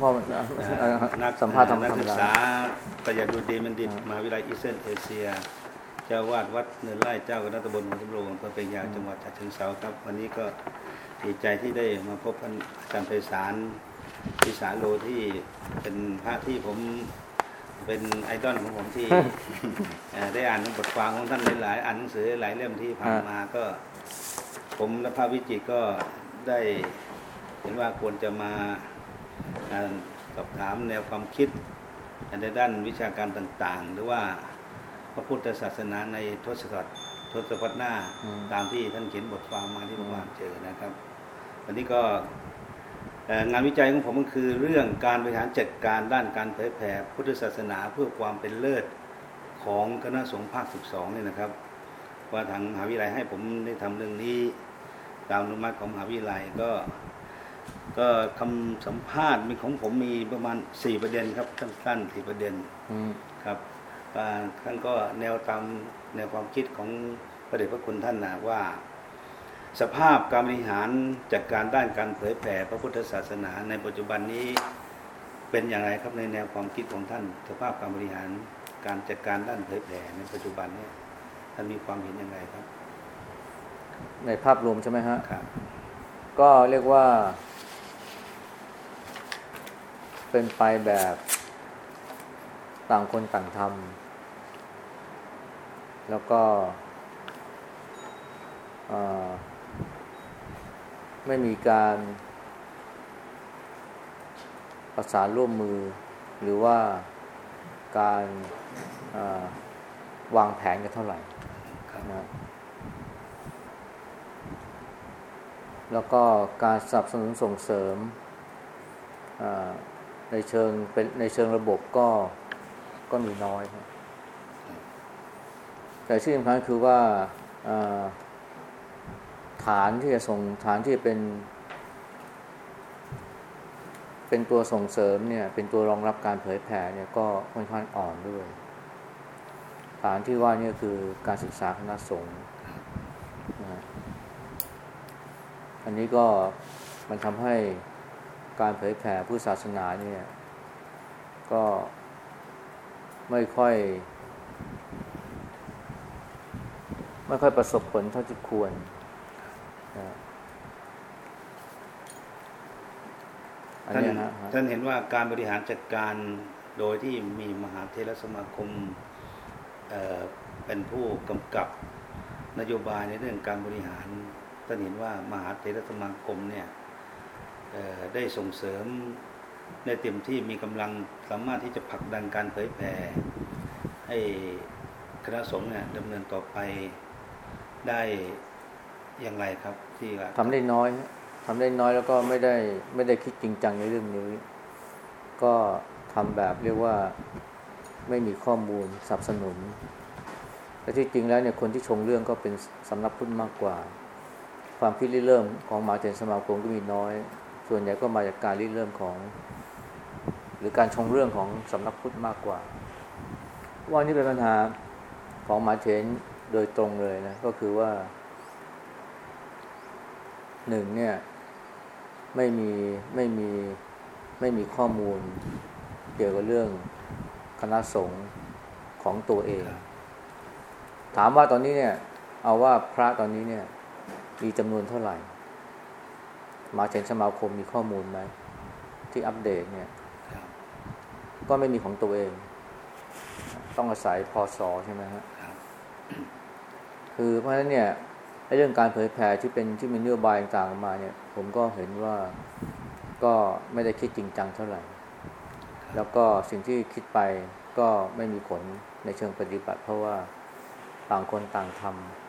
พ่อสัมภาษณ์ธรรมนักศึกดาษาปริญญาดุดีบัณฑิตมหาวิทยาลัยอีสเทิร์นเอเชีย เจ้าวาดวัดเนินไร่เจ้าคณะตำบลหัวตำโรงอำเภอเปียงจังหวัดฉะเชิงเทราครับ วันนี้ก็ดีใจที่ได้มาพบท่านอาจารย์ไพศาลพิสารโลที่เป็นพระที่ผมเป็นไอดอลของผมที่เอ่อได้อ่านบทความของท่านหลายๆอ่านหนังสือหลายเล่มที่ผ่านมาก็ ผมและพระวิจิตรก็ได้เห็นว่าควรจะมา อ่าสอบถามแนวความคิดในด้านวิชาการต่างๆ หรือว่าพระพุทธศาสนาในทศวรรษทศวรรษหน้าอืมตามที่ท่านเขียนบทความมาที่ผมอ่านเจอนะครับวันนี้ก็เอ่องานวิจัยของผมก็คือเรื่องการบริหารจัดการด้านการเผยแผ่พุทธศาสนาเพื่อความเป็นเลิศของคณะสงฆ์ภาค 12เนี่ยนะครับ ว่าทางมหาวิทยาลัยให้ผมได้ทำเรื่องนี้ ตามอนุมัติของมหาวิทยาลัยก็ ก็คำสัมภาษณ์มีของผมมีประมาณ 4 ประเด็นครับสั้นๆสี่ประเด็นอืมครับอ่าท่านก็แนวตามแนวความคิดของพระเดชพระคุณท่านนะว่า สภาพการบริหารจัดการด้านการเผยแผ่พระพุทธศาสนา ในปัจจุบันนี้เป็นอย่างไรครับในแนวความคิดของท่าน สภาพการบริหารการจัดการด้านเผยแผ่ในปัจจุบันนี้ท่านมีความเห็นอย่างไรครับ ในภาพรวมใช่ไหมฮะครับก็เรียกว่า เป็นไปแบบต่างคนต่างทำแล้วก็เอ่อไม่มีการประสานร่วมมือ หรือว่าการเอ่อวางแผนกันเท่าไหร่ครับนะแล้วก็การสนับสนุนส่งเสริมอ่า ในเชิงเป็นในเชิงระบบก็ก็มีน้อยครับแต่ที่สำคัญคือว่าฐานที่จะส่งฐานที่เป็น เป็นตัวส่งเสริมเนี่ย เป็นตัวรองรับการเผยแผ่เนี่ยก็ค่อนข้างอ่อนด้วย ฐานที่ว่านี่คือการศึกษาคณะสงฆ์นะฮะอันนี้ก็มันทำให้ การเผยแผ่พุทธศาสนาเนี่ยก็ไม่ค่อย ไม่ค่อยประสบผลเท่าที่ควรนะอันท่านเนี้ยฮะท่านเห็นว่าการบริหารจัดการโดยที่มีมหาเทรสมาคมเอ่อเป็นผู้กำกับนโยบายในเรื่องการบริหารท่านเห็นว่ามหาเทรสมาคมเนี่ยเอ่อ ได้ส่งเสริมในเต็มที่มีกำลังสามารถที่จะผลักดันการเผยแผ่ให้คณะสงฆ์เนี่ยดำเนินต่อไปได้อย่างไรครับที่ว่าทำได้น้อยทำได้น้อยแล้วก็ไม่ได้ไม่ได้คิดจริงจังในเรื่องนี้ ก็ทำแบบเรียกว่าไม่มีข้อมูลสนับสนุนแต่ที่จริงแล้วเนี่ยคนที่ชงเรื่องก็เป็นสำนักพุทธมากกว่า ความคิดริเริ่มของมหาเถรสมาคมก็มีน้อย ส่วนใหญ่ก็มาจากการริเริ่มของ หรือการชงเรื่องของสำนักพุทธมากกว่า ว่านี่เป็นปัญหาของมาเถรโดยตรงเลยนะ ก็คือว่าหนึ่งเนี่ย ไม่มีไม่มีไม่มีข้อมูลเกี่ยวกับเรื่องคณะสงฆ์ของตัวเอง ถามว่าตอนนี้เนี่ย เอาว่าพระตอนนี้เนี่ย มีจำนวนเท่าไหร่ มหาเถรสมาคมมีข้อมูลไหมที่อัปเดตเนี่ยครับก็ไม่มีของตัวเอง ต้องอาศัยพอสอใช่ไหมฮะครับคือเพราะฉะนั้นเนี่ยไอ้เรื่องการเผยแผ่ที่เป็นที่มีนโยบายต่างๆออกมาเนี่ย ผมก็เห็นว่าก็ไม่ได้คิดจริงจังเท่าไหร่ แล้วก็สิ่งที่คิดไปก็ไม่มีผลในเชิงปฏิบัติ เพราะว่าต่างคนต่างทำ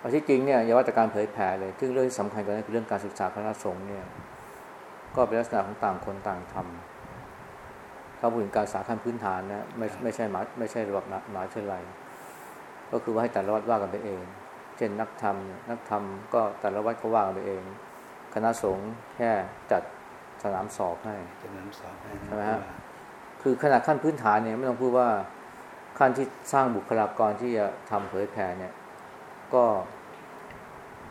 เอาที่จริงเนี่ยอย่าว่าแต่การเผยแผ่เลยซึ่งเรื่องที่สำคัญกว่านั้นคือเรื่องการศึกษาคณะสงฆ์เนี่ยก็เป็นลักษณะของต่างคนต่างทำถ้าพูดถึงการศึกษาขั้นพื้นฐานนะไม่ไม่ใช่หมาไม่ใช่ระบบมหาวิทยาลัยก็คือว่าให้แต่ละวัดว่ากันไปเอง เช่นนักธรรมเนี่ยนักธรรมก็แต่ละวัดก็ว่ากันไปเอง คณะสงฆ์แค่จัดสนามสอบให้จะนำสอบให้นะใช่ไหมฮะคือขนาดขั้นพื้นฐานเนี่ยไม่ต้องพูดว่าขั้นที่สร้างบุคลากรที่จะทำเผยแผ่เนี่ย ก็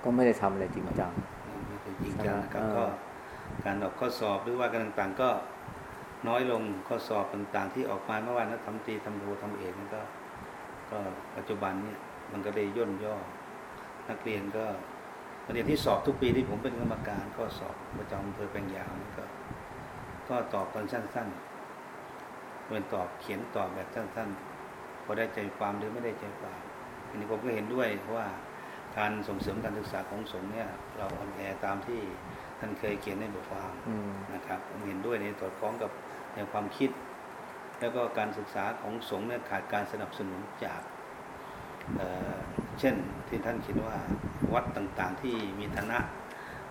ก็ไม่ได้ทำอะไรจริงจังไม่เป็นจริงจังนะครับเออก็การออกข้อสอบหรือว่าการต่างๆก็น้อยลงข้อสอบต่างๆ ที่ออกมาเมื่อวานนะทำตรีทำโททำเอกนั่นก็ ก็ปัจจุบันเนี่ยมันก็ได้ย่นย่อ นักเรียนก็นักเรียนที่สอบทุกปีที่ผมเป็นกรรมการก็สอบประจำอำเภอแปลงยาวนี่ก็ ก็ตอบตอนสั้นๆเป็นตอบเขียนตอบแบบสั้นๆพอได้ใจความหรือไม่ได้ใจความ อันนี้ผมก็เห็นด้วยว่าการส่งเสริมการศึกษาของสงฆ์เนี่ย เราอ่อนแอตามที่ท่านเคยเขียนในบทความอืมนะครับผมเห็นด้วยในสอดคล้องกับแนวความคิด แล้วก็การศึกษาของสงฆ์เนี่ยขาดการสนับสนุนจากเอ่อเช่นที่ท่านคิดว่าวัดต่างๆที่มีฐานะ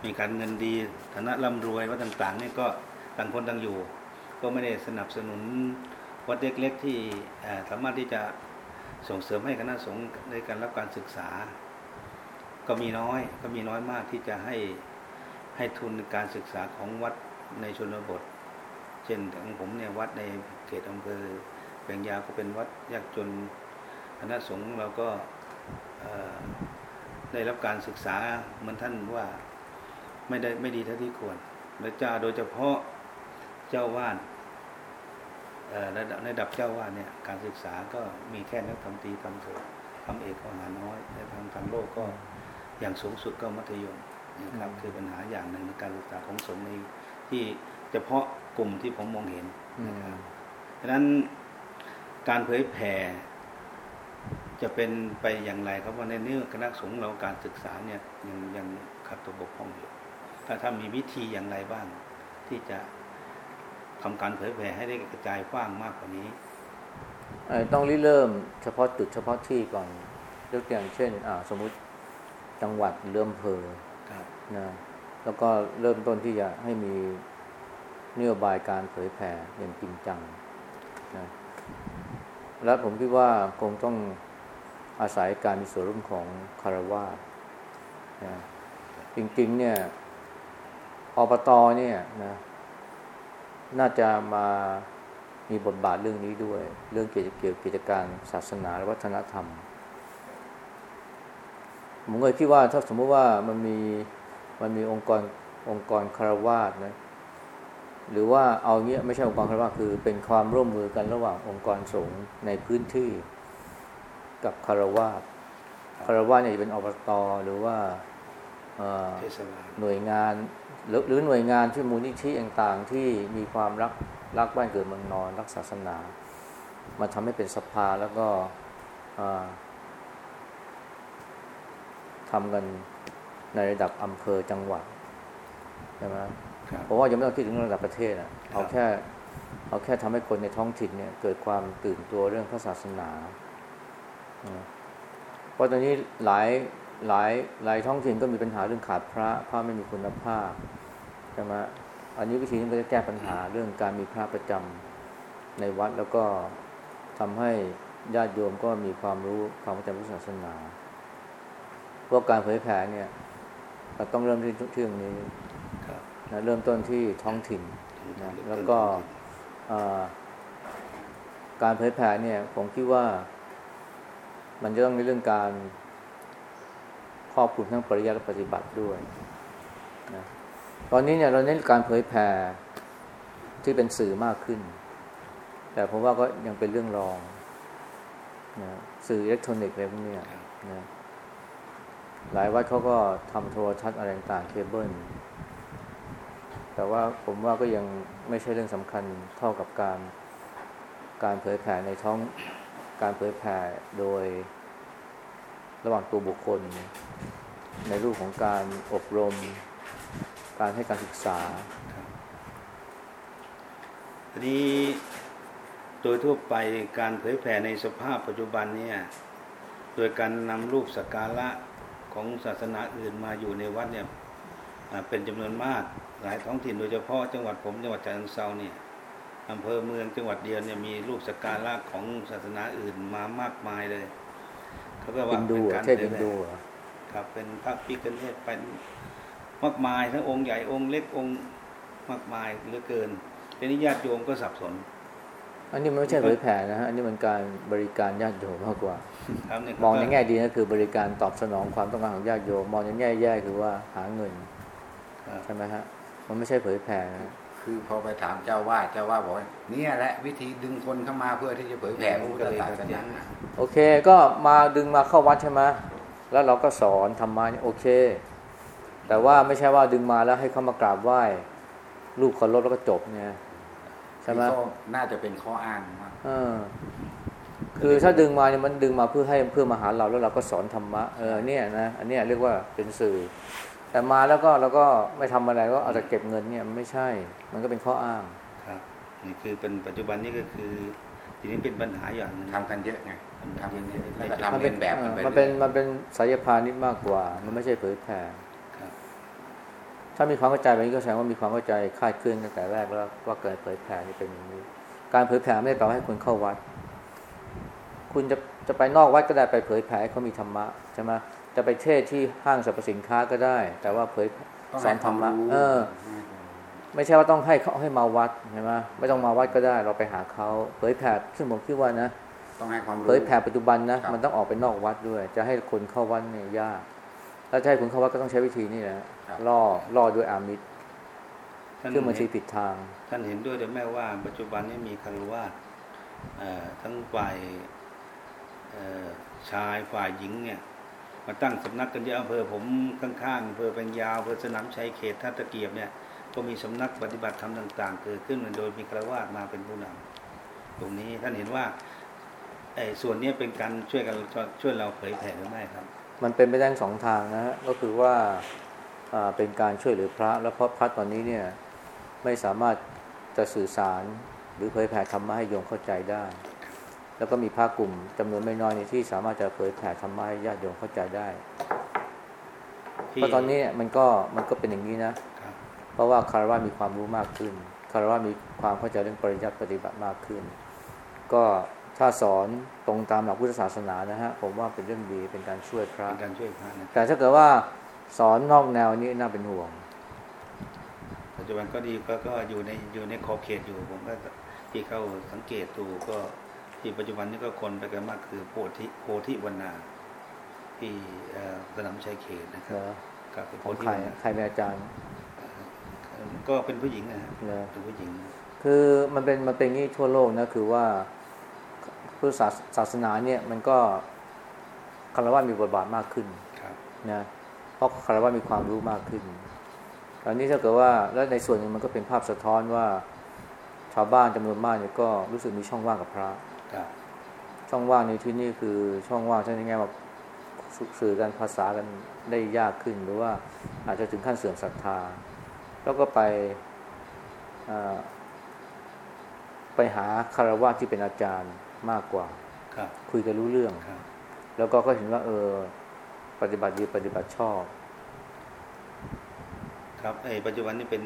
มีการเงินดีฐานะร่ำรวยวัดต่างๆเนี่ยก็ต่างคนต่างอยู่ ก็ไม่ได้สนับสนุนวัดเล็กๆที่เอ่อสามารถที่จะ ส่งเสริมให้คณะสงฆ์ในการรับการศึกษา ก็มีน้อยก็มีน้อยมากที่จะให้ให้ทุนการศึกษาของวัดในชนบท เช่นของผมเนี่ยวัดในเขตอำเภอแปงยาก็เป็นวัดยากจนคณะสงฆ์เราก็ได้รับการศึกษาเหมือนท่านว่าไม่ได้ไม่ดีเท่าที่ควรและจ้าโดยเฉพาะเจ้าวาด ระดับระดับเจ้าวาดเนี่ยการศึกษาก็มีแค่นักทำตรีทำโททำเอกก็หาน้อยและทางทางโลกก็อย่างสูงสุดก็มัธยมนะครับอืมคือปัญหาอย่างหนึ่งในการศึกษาของสงฆ์ในที่เฉพาะกลุ่มที่ผมมองเห็นอืมนะครับฉะนั้นการเผยแผ่จะเป็นไปอย่างไรครับว่าในเนื้อคณะสงฆ์เราการศึกษาเนี่ยยังยังขาดตัวบกพร่องอยู่ถ้าถ้ามีวิธีอย่างไรบ้างที่จะ ทำการเผยแผ่ให้ได้กระจายกว้างมากกว่านี้เอ่อต้องริเริ่มเฉพาะจุดเฉพาะที่ก่อนยกตัวอย่างเช่นอ่าสมมุติจังหวัดหรืออำเภอครับนะแล้วก็เริ่มต้นที่จะให้มีนโยบายการเผยแผ่อย่างจริงจังนะและผมคิดว่าคงต้องอาศัยการมีส่วนร่วมของคารวาสนะจริงๆเนี่ยอบตเนี่ยนะ น่าจะมามีบทบาทเรื่องนี้ด้วย เรื่องเกี่ยวเกี่ยวกับกิจการศาสนาและวัฒนธรรมผมเคยคิดว่าถ้าสมมติว่ามันมีมันมีองค์กรองค์กรคารวาสนะหรือว่าเอาเงี้ยไม่ใช่องค์กรคารวาสคือเป็นความร่วมมือกันระหว่างองค์กรสงฆ์ในพื้นที่กับคารวาสคารวาสเนี่ยจะเป็นอบตหรือว่า หน่วยงานหรือหรือหน่วยงานที่มูลนิธิต่างๆ ที่มีความรักรักบ้านเกิดเมืองนอน รักศาสนา มาทำให้เป็นสภาแล้วก็อ่าทำกันในระดับอำเภอจังหวัดใช่ไหมครับผมว่ายังไม่ต้องคิดถึงระดับประเทศอะครับเอาแค่เอาแค่ทำให้คนในท้องถิ่นเนี่ย เกิดความตื่นตัวเรื่องพระศาสนานะเพราะตอนนี้หลาย หลายหลายท้องถิ่นก็มีปัญหาเรื่องขาดพระพระไม่มีคุณภาพใช่ไหมอันนี้วิธีนี้ก็จะแก้ปัญหาเรื่องการมีพระประจำในวัดแล้วก็ทำให้ญาติโยมก็มีความรู้ความเข้าใจพุทธศาสนาเพราะการเผยแผ่เนี่ยเราต้องเริ่มที่ที่ตรงนี้ครับนะเริ่มต้นที่ท้องถิ่นนะแล้วก็เอ่อการเผยแผ่เนี่ยผมคิดว่า มันจะต้องในเรื่องการค รอบคลุมทั้งปริยัติและปฏิบัติด้วยนะตอนนี้เนี่ยเราเน้นการเผยแผ่ที่เป็นสื่อมากขึ้น แต่ผมว่าก็ยังเป็นเรื่องรองนะสื่ออิเล็กทรอนิกส์อะไรพวกนี้นะหลายวัดเขาก็ทำโทรทัศน์อะไรต่างเคเบิลแต่ว่าผมว่าก็ยังไม่ใช่เรื่องสำคัญเท่ากับการการเผยแผ่ในท้องการเผยแผ่โดยระหว่างตัวบุคคล ในรูปของการอบรม การให้การศึกษาทีนี้โดยทั่วไปการเผยแผ่ในสภาพปัจจุบันเนี่ย โดยการนำรูปสักการะของศาสนาอื่นมาอยู่ในวัดเนี่ยอ่าเป็นจำนวนมากหลายท้องถิ่นโดยเฉพาะจังหวัดผมจังหวัดฉะเชิงเทราเนี่ยอำเภอเมืองจังหวัดเดียวเนี่ยมีรูปสักการะของศาสนาอื่นมามากมายเลยเขาก็บิว่านดูเป็นเหรอการใช่เผบิยนแผ่ดูเหรอ ครับ เป็นพระพิฆเนศเป็นมากมายทั้งองค์ใหญ่องค์เล็กองค์มากมายเหลือเกินทีนี้ญาติโยมก็สับสน อันนี้มันไม่ใช่เผยแผ่นะฮะอันนี้มันการบริการญาติโยมมากกว่าครับเนี่ยมองในแง่ดีก็คือบริการตอบสนองความต้องการของญาติโยม มองในแง่แย่คือว่าหาเงินครับใช่ไหมฮะมันไม่ใช่เผยแผ่นะคือพอไปถามเจ้าวาดเจ้าวาดบอกว่าเนี่ยแหละวิธีดึงคนเข้ามาเพื่อที่จะเผยแผ่พระพุทธศาสนาโอเค ก็มาดึงมาเข้าวัดใช่ไหม แล้วเราก็สอนธรรมะเนี่ยโอเค แต่ว่าไม่ใช่ว่าดึงมาแล้วให้เขามากราบไหว้รูปเคารพแล้วก็จบเนี่ยใช่ไหมก็น่าจะเป็นข้ออ้างมากเออคือถ้าดึงมาเนี่ยมันดึงมาเพื่อให้เพื่อมาหาเราแล้วเราก็สอนธรรมะเออเนี่ยนะอันเนี้ยเรียกว่าเป็นสื่อ แต่มาแล้วก็เราก็ไม่ทำอะไรก็เอาแต่เก็บเงินเนี่ยมันไม่ใช่ มันก็เป็นข้ออ้าง ครับนี่คือเป็นปัจจุบันนี้ก็คือทีนี้เป็นปัญหาอย่างหนึงทำกันเยอะไง ทำกันเยอะแล้วก็มัทำเป็เป็นนแบบเอกันอไปมันเป็นรื่อยมันเป็นสายพานิชมากกว่า มันไม่ใช่เผยแผ่ครับถ้ามีความเข้าใจแบบนี้ก็แสดงว่ามีความเข้าใจคลาดเคลื่อนตั้งแต่แรกแล้วว่าเกิดเผยแผ่นี่เป็นอย่างนี้ การเผยแผ่ไม่ได้แปลว่าให้คนเข้าวัด คุณจะจะไปนอกวัดก็ได้ไปเผยแผ่ให้เขามีธรรมะใช่ไหมจะไปเทศที่ห้างสรรพสินค้าก็ได้ แต่ว่าเผยต้องสอให้นคธรวามรมะรู้เออ ไม่ใช่ว่าต้องให้เขาให้มาวัดใช่ไหมไม่ต้องมาวัดก็ได้ เราไปหาเขาเผยแผ่ซึ่งผมคิดว่านะ ต้องให้ความรู้เผยแผ่ปัจจุบันนะครับมันต้องออกไปนอกวัดด้วย จะให้คนเข้าวัดเนี่ยยากถ้าจะให้คนเข้าวัดก็ต้องใช้วิธีนี่แหละล่อล่อด้วยอามิตรท่านซึ่งบางทีผิดทาง ท่านเห็นด้วยหรือไม่ว่า ปัจจุบันนี้มีคารวะเอ่อทั้งฝ่ายเอ่อชายฝ่ายหญิงเนี่ย มาตั้งสำนักกันเยอะอำเภอผมข้างๆอำเภอเป็นยาวอำเภอสนามชัยเขตท่าตะเกียบเนี่ยก็มีสำนักปฏิบัติธรรมต่าง ๆ เกิดขึ้นโดยมีคารวะมาเป็นผู้นำตรงนี้ท่านเห็นว่า ไอ้ส่วนนี้เป็นการช่วยกันช่วยเราเผยแผ่หรือไม่ครับ มันเป็นไปได้ทั้งสองทางนะฮะก็คือว่าอ่าเป็นการช่วยเหลือพระ แล้วเพราะพระตอนนี้เนี่ยไม่สามารถจะสื่อสารหรือเผยแผ่ธรรมะให้โยมเข้าใจได้ แล้วก็มีพระกลุ่มจำนวนไม่น้อยเนี่ยที่สามารถจะเผยแผ่ธรรมะให้ญาติโยมเข้าใจได้ที่เพราะตอนนี้เนี่ยมันก็มันก็เป็นอย่างนี้นะครับเพราะว่าคารวะมีความรู้มากขึ้นคารวะมีความเข้าใจเรื่องปริยัติปฏิบัติมากขึ้น ก็ ถ้าสอนตรงตามหลักพุทธศาสนานะฮะผมว่าเป็นเรื่องดีเป็นการช่วยพระเป็นการช่วยพระนะแต่ถ้าเกิดว่าสอนนอกแนวนี้น่าเป็นห่วง ปัจจุบันก็ดีก็ก็อยู่ในอยู่ในขอบเขตอยู่ผมก็ที่เข้าสังเกตดูก็ที่ปัจจุบันนี้ก็คนไปกันมากคือโพธิโพธิวันนาที่เอ่อสนามชัยเขตนะคเหรัรบอกับเป็นขโพองธิใครวันนาใครเป็นอาจารย์ ก็เป็นผู้หญิงนะฮะเหรอเป็นผู้หญิง คือมันเป็นมันเป็นอย่างนี้ทั่วโลกนะคือว่า พุทธศาสศาสนาเนี่ยมันก็คารวะมีบทบาทมากขึ้นครับนะเพราะคารวะมีความรู้มากขึ้นตอนนี้ถ้าเกิดว่าแล้วในส่วนหนึ่งมันก็เป็นภาพสะท้อนว่า ชาวบ้านจำนวนมากเนี่ยก็รู้สึกมีช่องว่างกับพระครับช่องว่างในที่นี่คือช่องว่างที่ในแง่ว่าสื่อกันภาษากันได้ยากขึ้น หรือว่าอาจจะถึงขั้นเสื่อมศรัทธา แล้วก็ไปอ่าไปหาคารวะที่เป็นอาจารย์ มากกว่าครับคุยกันรู้เรื่องครับแล้วก็ก็เห็นว่า เออ ปฏิบัติดีปฏิบัติชอบ ครับไอ้ปัจจุบันนี้เป็น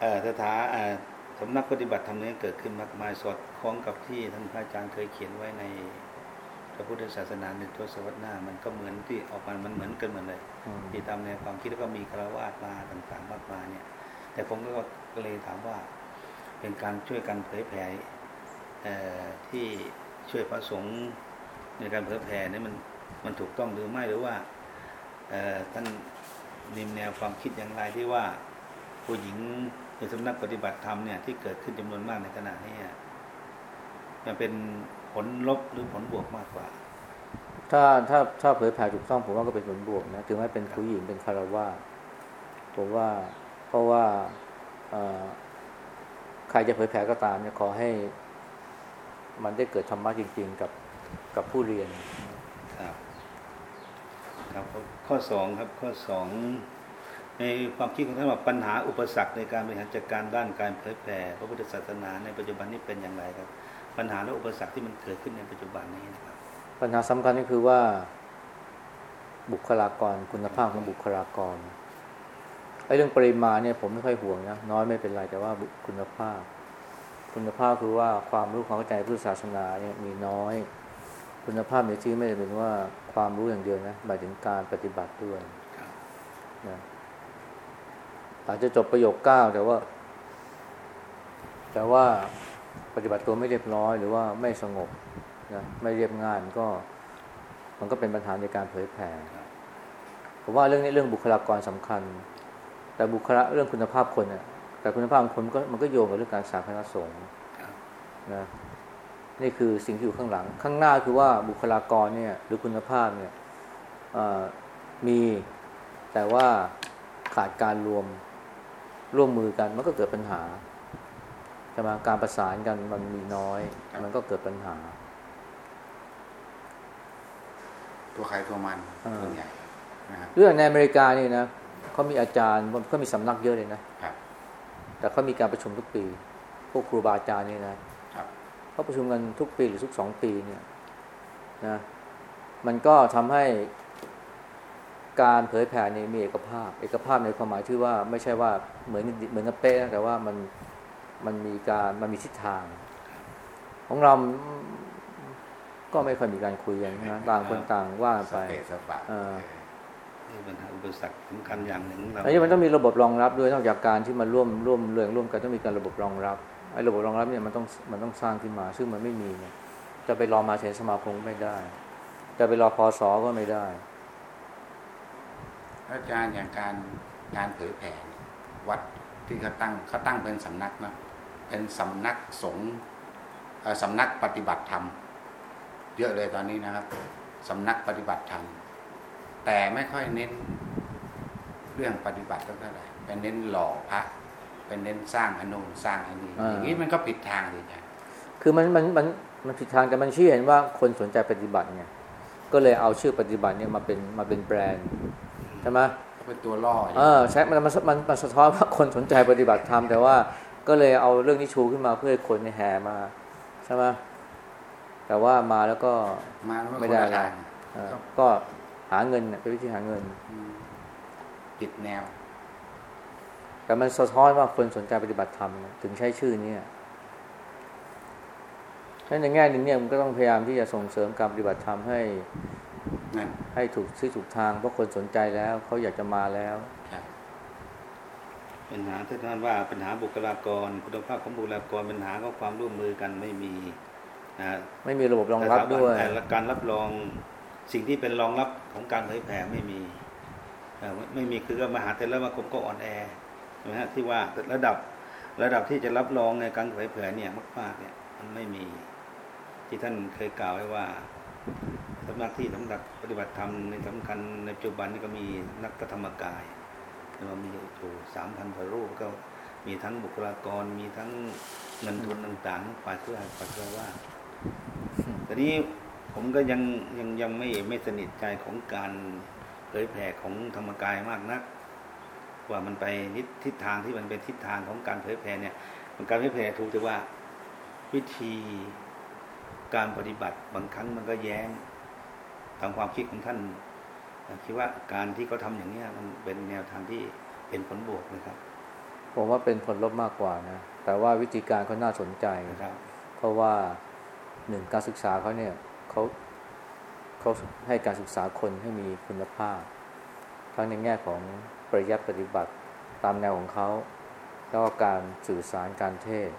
เอ่อสถาเอ่อสำนักปฏิบัติธรรมนี้เกิดขึ้นมากมายสอดคล้องกับที่ท่านพระอาจารย์เคยเขียนไว้ในพระพุทธศาสนาในทศวรรษหน้า มันก็เหมือนที่ออกมามันเหมือนกันหมดเลยอืมที่ตามแนวความคิดแล้วก็มีคารวาสมาต่างๆมากมายเนี่ย แต่ผมก็ก็เลยถามว่าเป็นการช่วยกันเผยแผ่เอ่อ ที่ช่วยพระสงฆ์ในการเผยแผ่นี่มันมันถูกต้องหรือไม่หรือว่าท่านนิมแนวความคิดอย่างไรที่ว่าผู้หญิงในสำนักปฏิบัติธรรมเนี่ยที่เกิดขึ้นจำนวนมากในขณะนี้อะมันเป็นผลลบหรือผลบวกมากกว่า ถ้าถ้าถ้าเผยแผ่ถูกต้องผมว่าก็เป็นผลบวกนะถึงแม้เป็นผู้หญิงเป็นคารวะผมว่าเพราะว่าใครจะเผยแผ่ก็ตามเนี่ยขอให้ มันได้เกิดธรรมะจริง ๆ กับกับผู้เรียนครับครับข้อสองครับข้อสองในความคิดของท่านว่าปัญหาอุปสรรคในการบริหารจัดการด้านการเผยแผ่พระพุทธศาสนาในปัจจุบันนี้เป็นอย่างไรครับ ปัญหาและอุปสรรคที่มันเกิดขึ้นในปัจจุบันนี้นะครับ ปัญหาสำคัญก็คือว่า บุคลากรคุณภาพของบุคลากรไอ้เรื่องปริมาณเนี่ยผมไม่ค่อยห่วงนะน้อยไม่เป็นไรแต่ว่าบุคุณภาพ คุณภาพคือว่าความรู้ความเข้าใจพุทธศาสนาเนี่ยมีน้อย คุณภาพในที่ไม่ได้เป็นว่าความรู้อย่างเดียวนะหมายถึงการปฏิบัติด้วยครับนะอาจจะจบประโยคเก้าแต่ว่า แต่ว่าปฏิบัติตัวไม่เรียบร้อย หรือว่าไม่สงบนะไม่เรียบง่ายมันก็ มันก็เป็นปัญหาในการเผยแผ่ผมว่าเรื่องนี้เรื่องบุคลากรสำคัญแแต่บุคละเรื่องคุณภาพคนเนี่ย แต่คุณภาพของคนมันก็มันก็โยงกับเรื่องการสาธารณสงฆ์ครับนะนี่คือสิ่งที่อยู่ข้างหลัง ข้างหน้าคือว่าบุคลากรเนี่ย หรือคุณภาพเนี่ยเอ่อมีแต่ว่าขาดการรวมร่วมมือกัน มันก็เกิดปัญหาใช่ไหมการประสานกันมันมีน้อยครับมันก็เกิดปัญหา ตัวใครตัวมันอ่าส่วนใหญ่นะครับเรื่องในอเมริกานี่นะเขามีอาจารย์เขามีสำนักเยอะเลยนะครับ แต่เขามีการประชุมทุกปี พวกครูบาอาจารย์นี่นะครับเขาประชุมกันทุกปีหรือทุกสองปีเนี่ยนะมันก็ทำให้การเผยแผ่นี่มีเอกภาพ เอกภาพในความหมายที่ว่าไม่ใช่ว่าเหมือนเหมือนกับเป๊ะนะแต่ว่ามันมันมีการมันมีทิศทาง ของเราก็ไม่ค่อยมีการคุยกันนะต่างคนต่างว่าสไปเปซสปะ เออนี่เป็นอุปสรรคสำคัญอย่างหนึ่งเราอันนี้มันต้องมีระบบรองรับด้วยนอกจากการที่มาร่วมร่วมเรื่องร่วมกันต้องมีการระบบรองรับไอ้ระบบรองรับเนี่ยมันต้องมันต้องสร้างขึ้นมา ซึ่งมันไม่มีเนี่ยจะไปรอมาเชนสมาคมไม่ได้ จะไปรอพอสอก็ไม่ได้อาจารย์อย่างการการเผยแผ่วัดที่เขาตั้งเขาตั้งเป็นสำนักนะเป็นสำนักสงฆ์เอ่อสำนักปฏิบัติธรรม เยอะเลยตอนนี้นะครับสำนักปฏิบัติธรรม แต่ไม่ค่อยเน้นเรื่องปฏิบัติเท่าไหร่เป็นเน้นหล่อพระเป็นเน้นสร้างอนุสร้างอันนี้อ่าอย่างนี้มันก็ผิดทางเลยจ้ะคือมันมันมันมันผิดทางแต่มันชี้เห็นว่าคนสนใจปฏิบัติไงก็เลยเอาชื่อปฏิบัติเนี่ยมาเป็นมาเป็นแบรนด์ใช่ไหมก็เป็นตัวล่ออยู่เออใช่มันมันมันมันสะท้อนว่าคนสนใจปฏิบัติธรรมแต่ว่าก็เลยเอาเรื่องนี้ชูขึ้นมาเพื่อให้คนในยแห่มาใช่ไหมแต่ว่ามาแล้วก็มาแล้วไม่คนได้ละอะไรทางเอ่อก็ หาเงินเนี่ยเป็นวิธีหาเงินอืมผิดแนว แต่มันสะท้อนว่าคนสนใจปฏิบัติธรรมเนี่ยถึงใช้ชื่อเนี้ฉะนั้นในแง่หนึ่งเนี่ยมันก็ต้องพยายามที่จะส่งเสริมการปฏิบัติธรรมให้นั่นให้ถูกที่ถูกทางเพราะคนสนใจแล้วเขาอยากจะมาแล้วครับปัญหาที่ท่านว่าปัญหาบุคลากร คุณภาพของบุคลากรปัญหาของความร่วมมือกันไม่มีนะไม่มีระบบรองรับด้วยแต่ละการรับรอง สิ่งที่เป็นรองรับของการเผยแผ่ไม่มีเอ่อไม่ไม่มีคือก็มหาเทรสมาคมก็อ่อนแอใช่ไหมฮะที่ว่าระดับระดับที่จะรับรองในการเผยแผ่เนี่ยมากๆเนี่ยมันไม่มีที่ท่านเคยกล่าวไว้ว่าสำนักที่สำนักปฏิบัติธรรมในสำคัญในปัจจุบันนี่ก็มีนักพระธรรมกายเรามีอยู่สามพันกว่ารูปก็มีทั้งบุคลากรมีทั้งเงินทุนต่างๆฝ่ายเพื่อฝ่ายเพื่อว่า ตอนนี้ ผมก็ยังยังยังไม่ไม่สนิทใจของการเผยแผ่ของธรรมกายมากนัก ว่ามันไปนิทิศทางที่มันเป็นทิศทางของการเผยแผ่เนี่ยมันการเผยแผ่ถูกแต่ว่าวิธีการปฏิบัติบางครั้งมันก็แย้งทางความคิดของท่านคิดว่าการที่เขาทำอย่างเนี้ยมันเป็นแนวทางที่เป็นผลบวกนะครับ ผมว่าเป็นผลลบมากกว่านะแต่ว่าวิธีการเขาน่าสนใจนะครับเพราะว่าหนึ่งการศึกษาเขาเนี่ย เขาเขาให้การศึกษาคนให้มีคุณภาพ ทั้งในแง่ของปริยัติปฏิบัติตามแนวของเขา แล้วก็การสื่อสารการเทศน์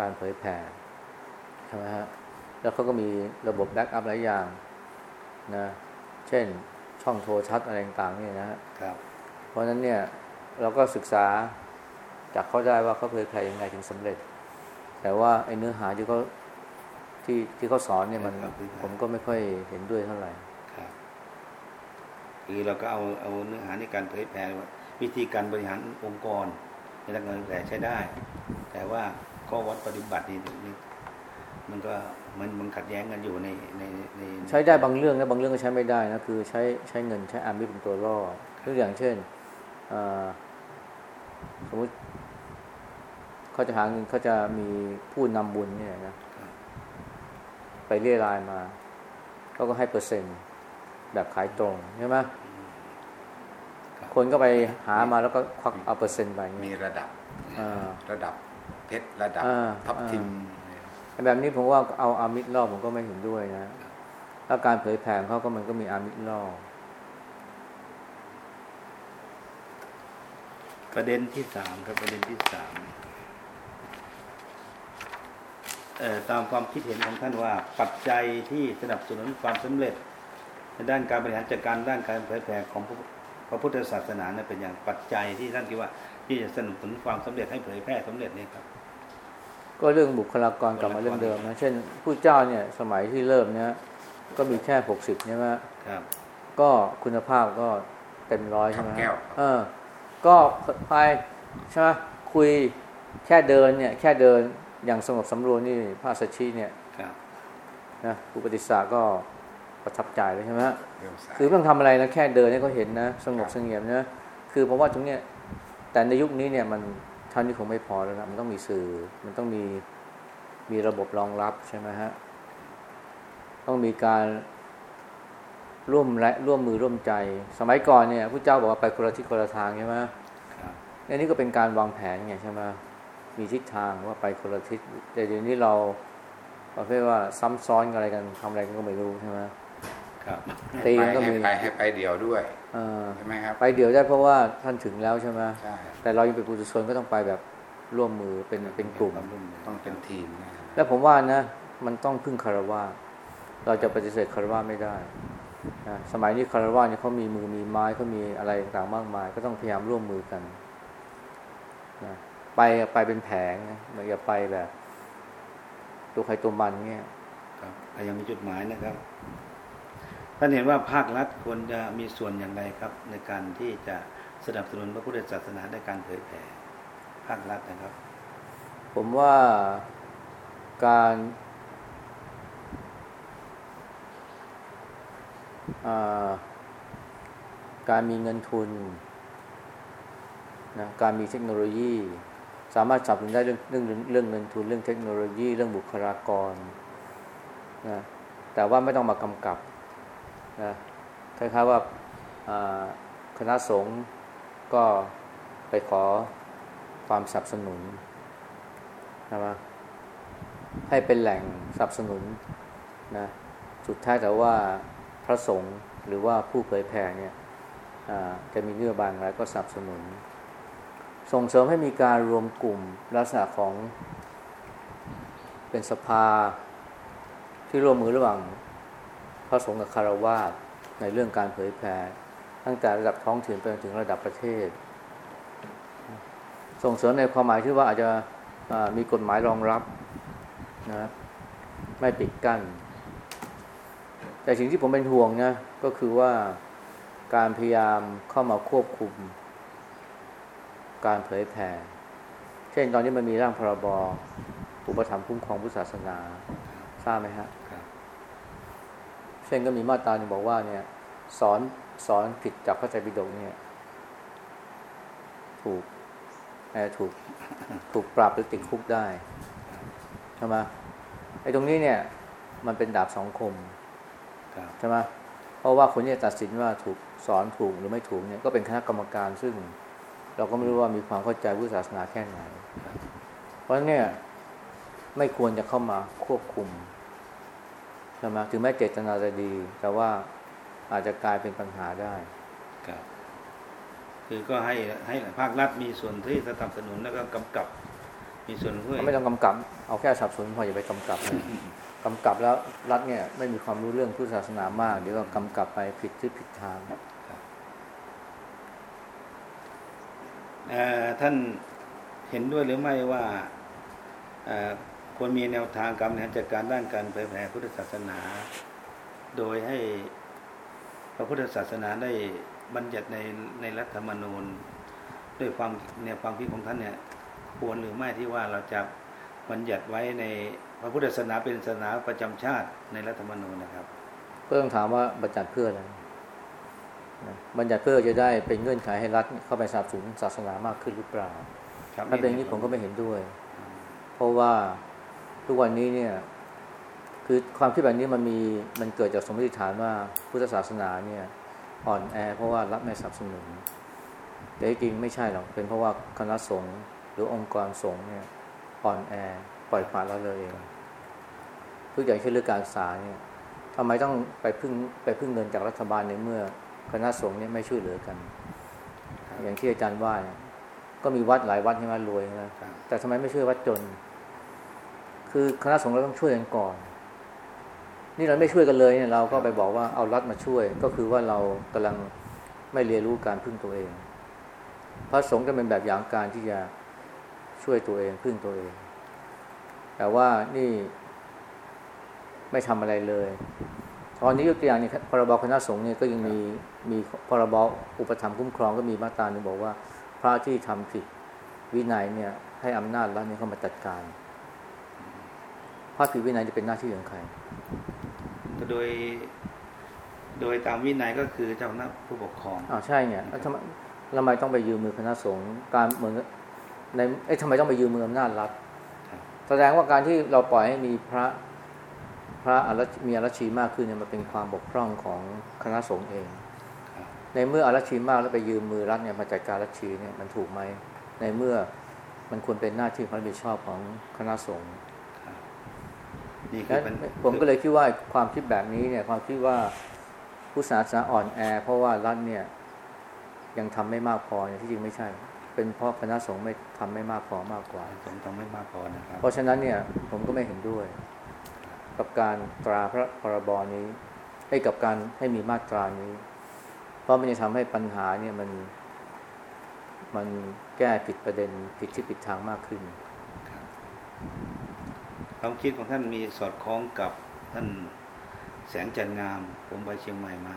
การเผยแผ่ใช่ไหมฮะแล้วเขาก็มีระบบแบ็กอัพหลายอย่างนะเช่นช่องโทรทัศน์อะไรต่างๆเนี่ยนะฮะครับเพราะฉะนั้นเนี่ยเราก็ศึกษาจากเขาได้ว่าเขาเผยแผ่ยังไงถึงสำเร็จ แต่ว่าไอ้เนื้อหาที่เขา ที่ที่เขาสอนเนี่ยมันครับผมก็ไม่ค่อยเห็นด้วยเท่าไหร่ครับคือเราก็เอาเอาเนื้อหาในการเผยแผ่ว่าวิธีการบริหารองค์กรในทางการเผยแผ่ใช้ได้ แต่ว่าข้อวัดปฏิบัตินี่นี่มันก็มันมันขัดแย้งกันอยู่ในในในใช้ได้บางเรื่องนะบางเรื่องก็ใช้ไม่ได้นะคือใช้ใช้เงินใช้อามิเป็นตัวล่อตัวอย่างเช่นเอ่อสมมติเขาจะหาเงินเขาจะมีผู้นำบุญเนี่ยนะ ไปเรียรายมาเขาก็ให้เปอร์เซ็นต์แบบขายตรงใช่ไหมครับคนก็ไปหามาแล้วก็ควักเอาเปอร์เซ็นต์ไปมีเงี้ยระดับอ่าระดับเพชรระดับอ่าท็อปอ่าทิมแบบนี้ผมว่าเอาอามิตรล่อผมก็ไม่เห็นด้วยนะถ้าการเผยแผ่ของเขาก็มันก็มีอามิตรล่อประเด็นที่สามครับประเด็นที่สามเอ่อ ตามความคิดเห็นของท่านว่าปัจจัยที่สนับสนุนความสำเร็จในด้านการบริหารจัดการด้านการเผยแผ่ของพระพระพุทธศาสนาเนี่ยเป็นอย่างปัจจัยที่ท่านคิดว่า ที่จะสนับสนุนความสำเร็จให้เผยแพร่สำเร็จเนี่ยครับ ก็เรื่องบุคลากรกลับมาเรื่องเดิมนะเช่นผู้เจ้าเนี่ยสมัยที่เริ่มเนี่ยก็มีแค่หกสิบใช่ไหมครับ ก็คุณภาพก็เต็มร้อยใช่ไหมครับแก้วเออ ก็ไปใช่ไหมคุยแค่เดินเนี่ย แค่เดิน อย่างสงบสำรวมนี่พระสัชชีเนี่ยครับนะอุปติสสะก็ประทับใจเลยใช่ไหมเรื่องสายคือไม่ต้องทำอะไรนะแค่เดินให้เขาเห็นนะ สงบครับเสงี่ยมนะคือเพราะว่าตรงเนี้ยแต่ในยุคนี้เนี่ยมันเท่านี้คงไม่พอแล้วนะมันต้องมีสื่อ มันต้องมีมีระบบรองรับใช่ไหมฮะต้องมีการร่วมและร่วมมือร่วมใจ สมัยก่อนเนี่ยพระเจ้าบอกว่าไปคนละทิศคนละทางใช่ไหมครับอันนี้ก็เป็นการวางแผนไงใช่ไหม มีทิศทางว่าไปคนละทิศแต่เดี๋ยวนี้เราประเภทว่าซ้ำซ้อนอะไรกันทำอะไรกันก็ไม่รู้ใช่ไหมครับตีไปมันก็ให้มีไปให้ไปเดียวด้วยเออใช่ไหมครับไปเดี๋ยวได้เพราะว่าท่านถึงแล้วใช่ไหมใช่แต่เรายังเป็นปุถุชนก็ต้องไปแบบร่วมมือเป็นเป็นกลุ่มต้องเป็นทีมนะครับแล้วผมว่านะ มันต้องพึ่งคารวะเราจะปฏิเสธคารวะไม่ได้นะสมัยนี้คารวะเนี่ยเขามีมือมีไม้เขามีอะไรต่างๆมากมาย ก็ต้องพยายามร่วมมือกันนะ ไปไปเป็นแผงนะมันอย่าไปแบบตัวใครตัวมันเนี่ยครับแต่ยังมีจุดหมายนะครับท่านเห็นว่าภาครัฐควรจะมีส่วนอย่างไรครับ ในการที่จะสนับสนุนพระพุทธศาสนาในการเผยแผ่ภาครัฐนะครับ ผมว่าการอ่าการมีเงินทุนนะการมีเทคโนโลยี สามารถจับถึงได้เรื่องเรื่องเรื่องเงินทุนเรื่องเทคโนโลยี เรื่องบุคลากรนะแต่ว่าไม่ต้องมากำกับนะคล้ายๆว่าคณะสงฆ์ก็ไปขอความสนับสนุนใช่ไหมให้เป็นแหล่งสนับสนุนนะสุดท้ายแต่ว่าพระสงฆ์หรือว่าผู้เผยแผ่เนี่ยอาจะมีนโยบายอะไรก็สนับสนุน ส่งเสริมให้มีการรวมกลุ่มลักษณะของเป็นสภาที่ร่วมมือระหว่างพระสงฆ์กับคารวาสในเรื่องการเผยแผ่ตั้งแต่ระดับท้องถิ่นไปจนถึงระดับประเทศ ส่งเสริมในความหมายที่ว่าอาจจะมีกฎหมายรองรับนะไม่ปิดกั้น แต่สิ่งที่ผมเป็นห่วงนะก็คือว่าการพยายามเข้ามาควบคุม การเผยแผ่ เช่นตอนนี้มันมีร่างพรบอุปถัมภ์คุ้มครองพุทธศาสนา ทราบไหมฮะครับเช่นก็มีมาตราหนึ่งบอกว่าเนี่ย สอนสอนผิดจากพระไตรปิฎกเนี่ย ถูกเอ่อถูกถูกปรับหรือติดคุกได้ใช่ไหมไอ้ตรงนี้เนี่ย มันเป็นดาบสองคมครับใช่ไหมเพราะว่าคนที่จะตัดสินว่าถูกสอนถูกหรือไม่ถูกเนี่ยก็เป็นคณะกรรมการซึ่ง เราก็ไม่รู้ว่ามีความเข้าใจพุทธศาสนาแค่ไหน เพราะฉะนั้นเนี่ยไม่ควรจะเข้ามาควบคุมใช่ไหมถึงแม้เจตนาจะดี แต่ว่าอาจจะกลายเป็นปัญหาได้ครับคือก็ให้ให้ภาครัฐมีส่วนที่สนับสนุนแล้วก็กำกับ มีส่วนช่วยไม่ต้องกำกับ เอาแค่สับสนพออย่าไปกำกับนะกำกับแล้วรัฐเนี่ยไม่มีความรู้เรื่องพุทธศาสนามาก เดี๋ยวก็กำกับไปผิดที่ผิดทาง เอ่อ ท่านเห็นด้วยหรือไม่ว่าควรมีแนวทางการบริหารจัดการด้านการเผยแผ่พุทธศาสนา โดยให้พระพุทธศาสนาได้บัญญัติในในรัฐธรรมนูญ ด้วยความแนวความคิดของท่านเนี่ยควรหรือไม่ที่ว่าเราจะบัญญัติไว้ในพระพุทธศาสนาเป็นศาสนาประจำชาติในรัฐธรรมนูญนะครับก็ต้องถามว่าบัญญัติเพื่ออะไร บัญญัติเพื่อจะได้เป็นเงื่อนไขให้รัฐเข้าไปสนับสนุนศาสนามากขึ้นหรือเปล่าครับถ้าเป็นอย่างนี้ผมก็ไม่เห็นด้วย เพราะว่าทุกวันนี้เนี่ย คือความคิดแบบนี้มันมีมันเกิดจากสมมติฐานว่าพุทธศาสนาเนี่ยอ่อนแอ เพราะว่ารัฐไม่สนับสนุนแต่จริงๆไม่ใช่หรอกเป็นเพราะว่าคณะสงฆ์หรือองค์กรสงฆ์เนี่ยอ่อนแอปล่อยปละละเลยเองทุกอย่างเช่นเรื่องการศึกษาเนี่ยทำไมต้องไปพึ่งไปพึ่งเงินจากรัฐบาลในเมื่อ คณะสงฆ์เนี่ยไม่ช่วยเหลือกัน อย่างที่อาจารย์ว่าเนี่ยก็มีวัดหลายวัดที่มารวยนะครับแต่ทำไมไม่ช่วยวัดจน คือคณะสงฆ์เราต้องช่วยกันก่อน นี่เราไม่ช่วยกันเลยเนี่ยเราก็ไปบอกว่าเอารัฐมาช่วย ก็คือว่าเรากำลังไม่เรียนรู้การพึ่งตัวเอง พระสงฆ์จะเป็นแบบอย่างการที่จะช่วยตัวเองพึ่งตัวเอง แต่ว่านี่ไม่ทำอะไรเลย ตอนนี้ยกตัวอย่างนี้พรบคณะสงฆ์เนี่ยก็ยังมีมีพรบอุปถัมภ์คุ้มครองก็มีมาตราหนึ่งบอกว่า พระที่ทำผิดวินัยเนี่ยให้อำนาจรัฐเนี่ยเข้ามาจัดการพระผิดวินัยจะเป็นหน้าที่ของใครโดย โดยตามวินัยก็คือเจ้าหน้าผู้ปกครองอ้าวใช่เนี่ยแล้วทำไมทำไมต้องไปยืมมือคณะสงฆ์การเหมือนในเอ๊ะทำไมต้องไปยืมมืออำนาจรัฐครับแสดงว่าการที่เราปล่อยให้มีพระ พระอรชมีอรชีมากขึ้นเนี่ยมันเป็นความบกพร่องของคณะสงฆ์เองครับในเมื่ออรชีมากแล้วไปยืมมือรัฐเนี่ยมาจัดการรัชชีเนี่ยมันถูกไหมในเมื่อมันควรเป็นหน้าที่ความรับผิดชอบของคณะสงฆ์ครับนี่คือและเป็นผมก็เลยคิดว่าความคิดแบบนี้เนี่ยความคิดว่าผู้ศาสนาอ่อนแอ เพราะว่ารัฐเนี่ยยังทำไม่มากพอเนี่ยที่จริงไม่ใช่ เป็นเพราะคณะสงฆ์ไม่ทำไม่มากพอมากกว่าผมต้องไม่มากพอนะครับเพราะฉะนั้นเนี่ยผมก็ไม่เห็นด้วย กับการตราพระพรบนี้ ให้กับการให้มีมาตรานี้ เพราะมันจะทำให้ปัญหาเนี่ยมันมันแก้ผิดประเด็นผิดที่ผิดทางมากขึ้นครับความคิดของท่านมีสอดคล้องกับท่านแสงจันทร์งาม ผมไปเชียงใหม่มา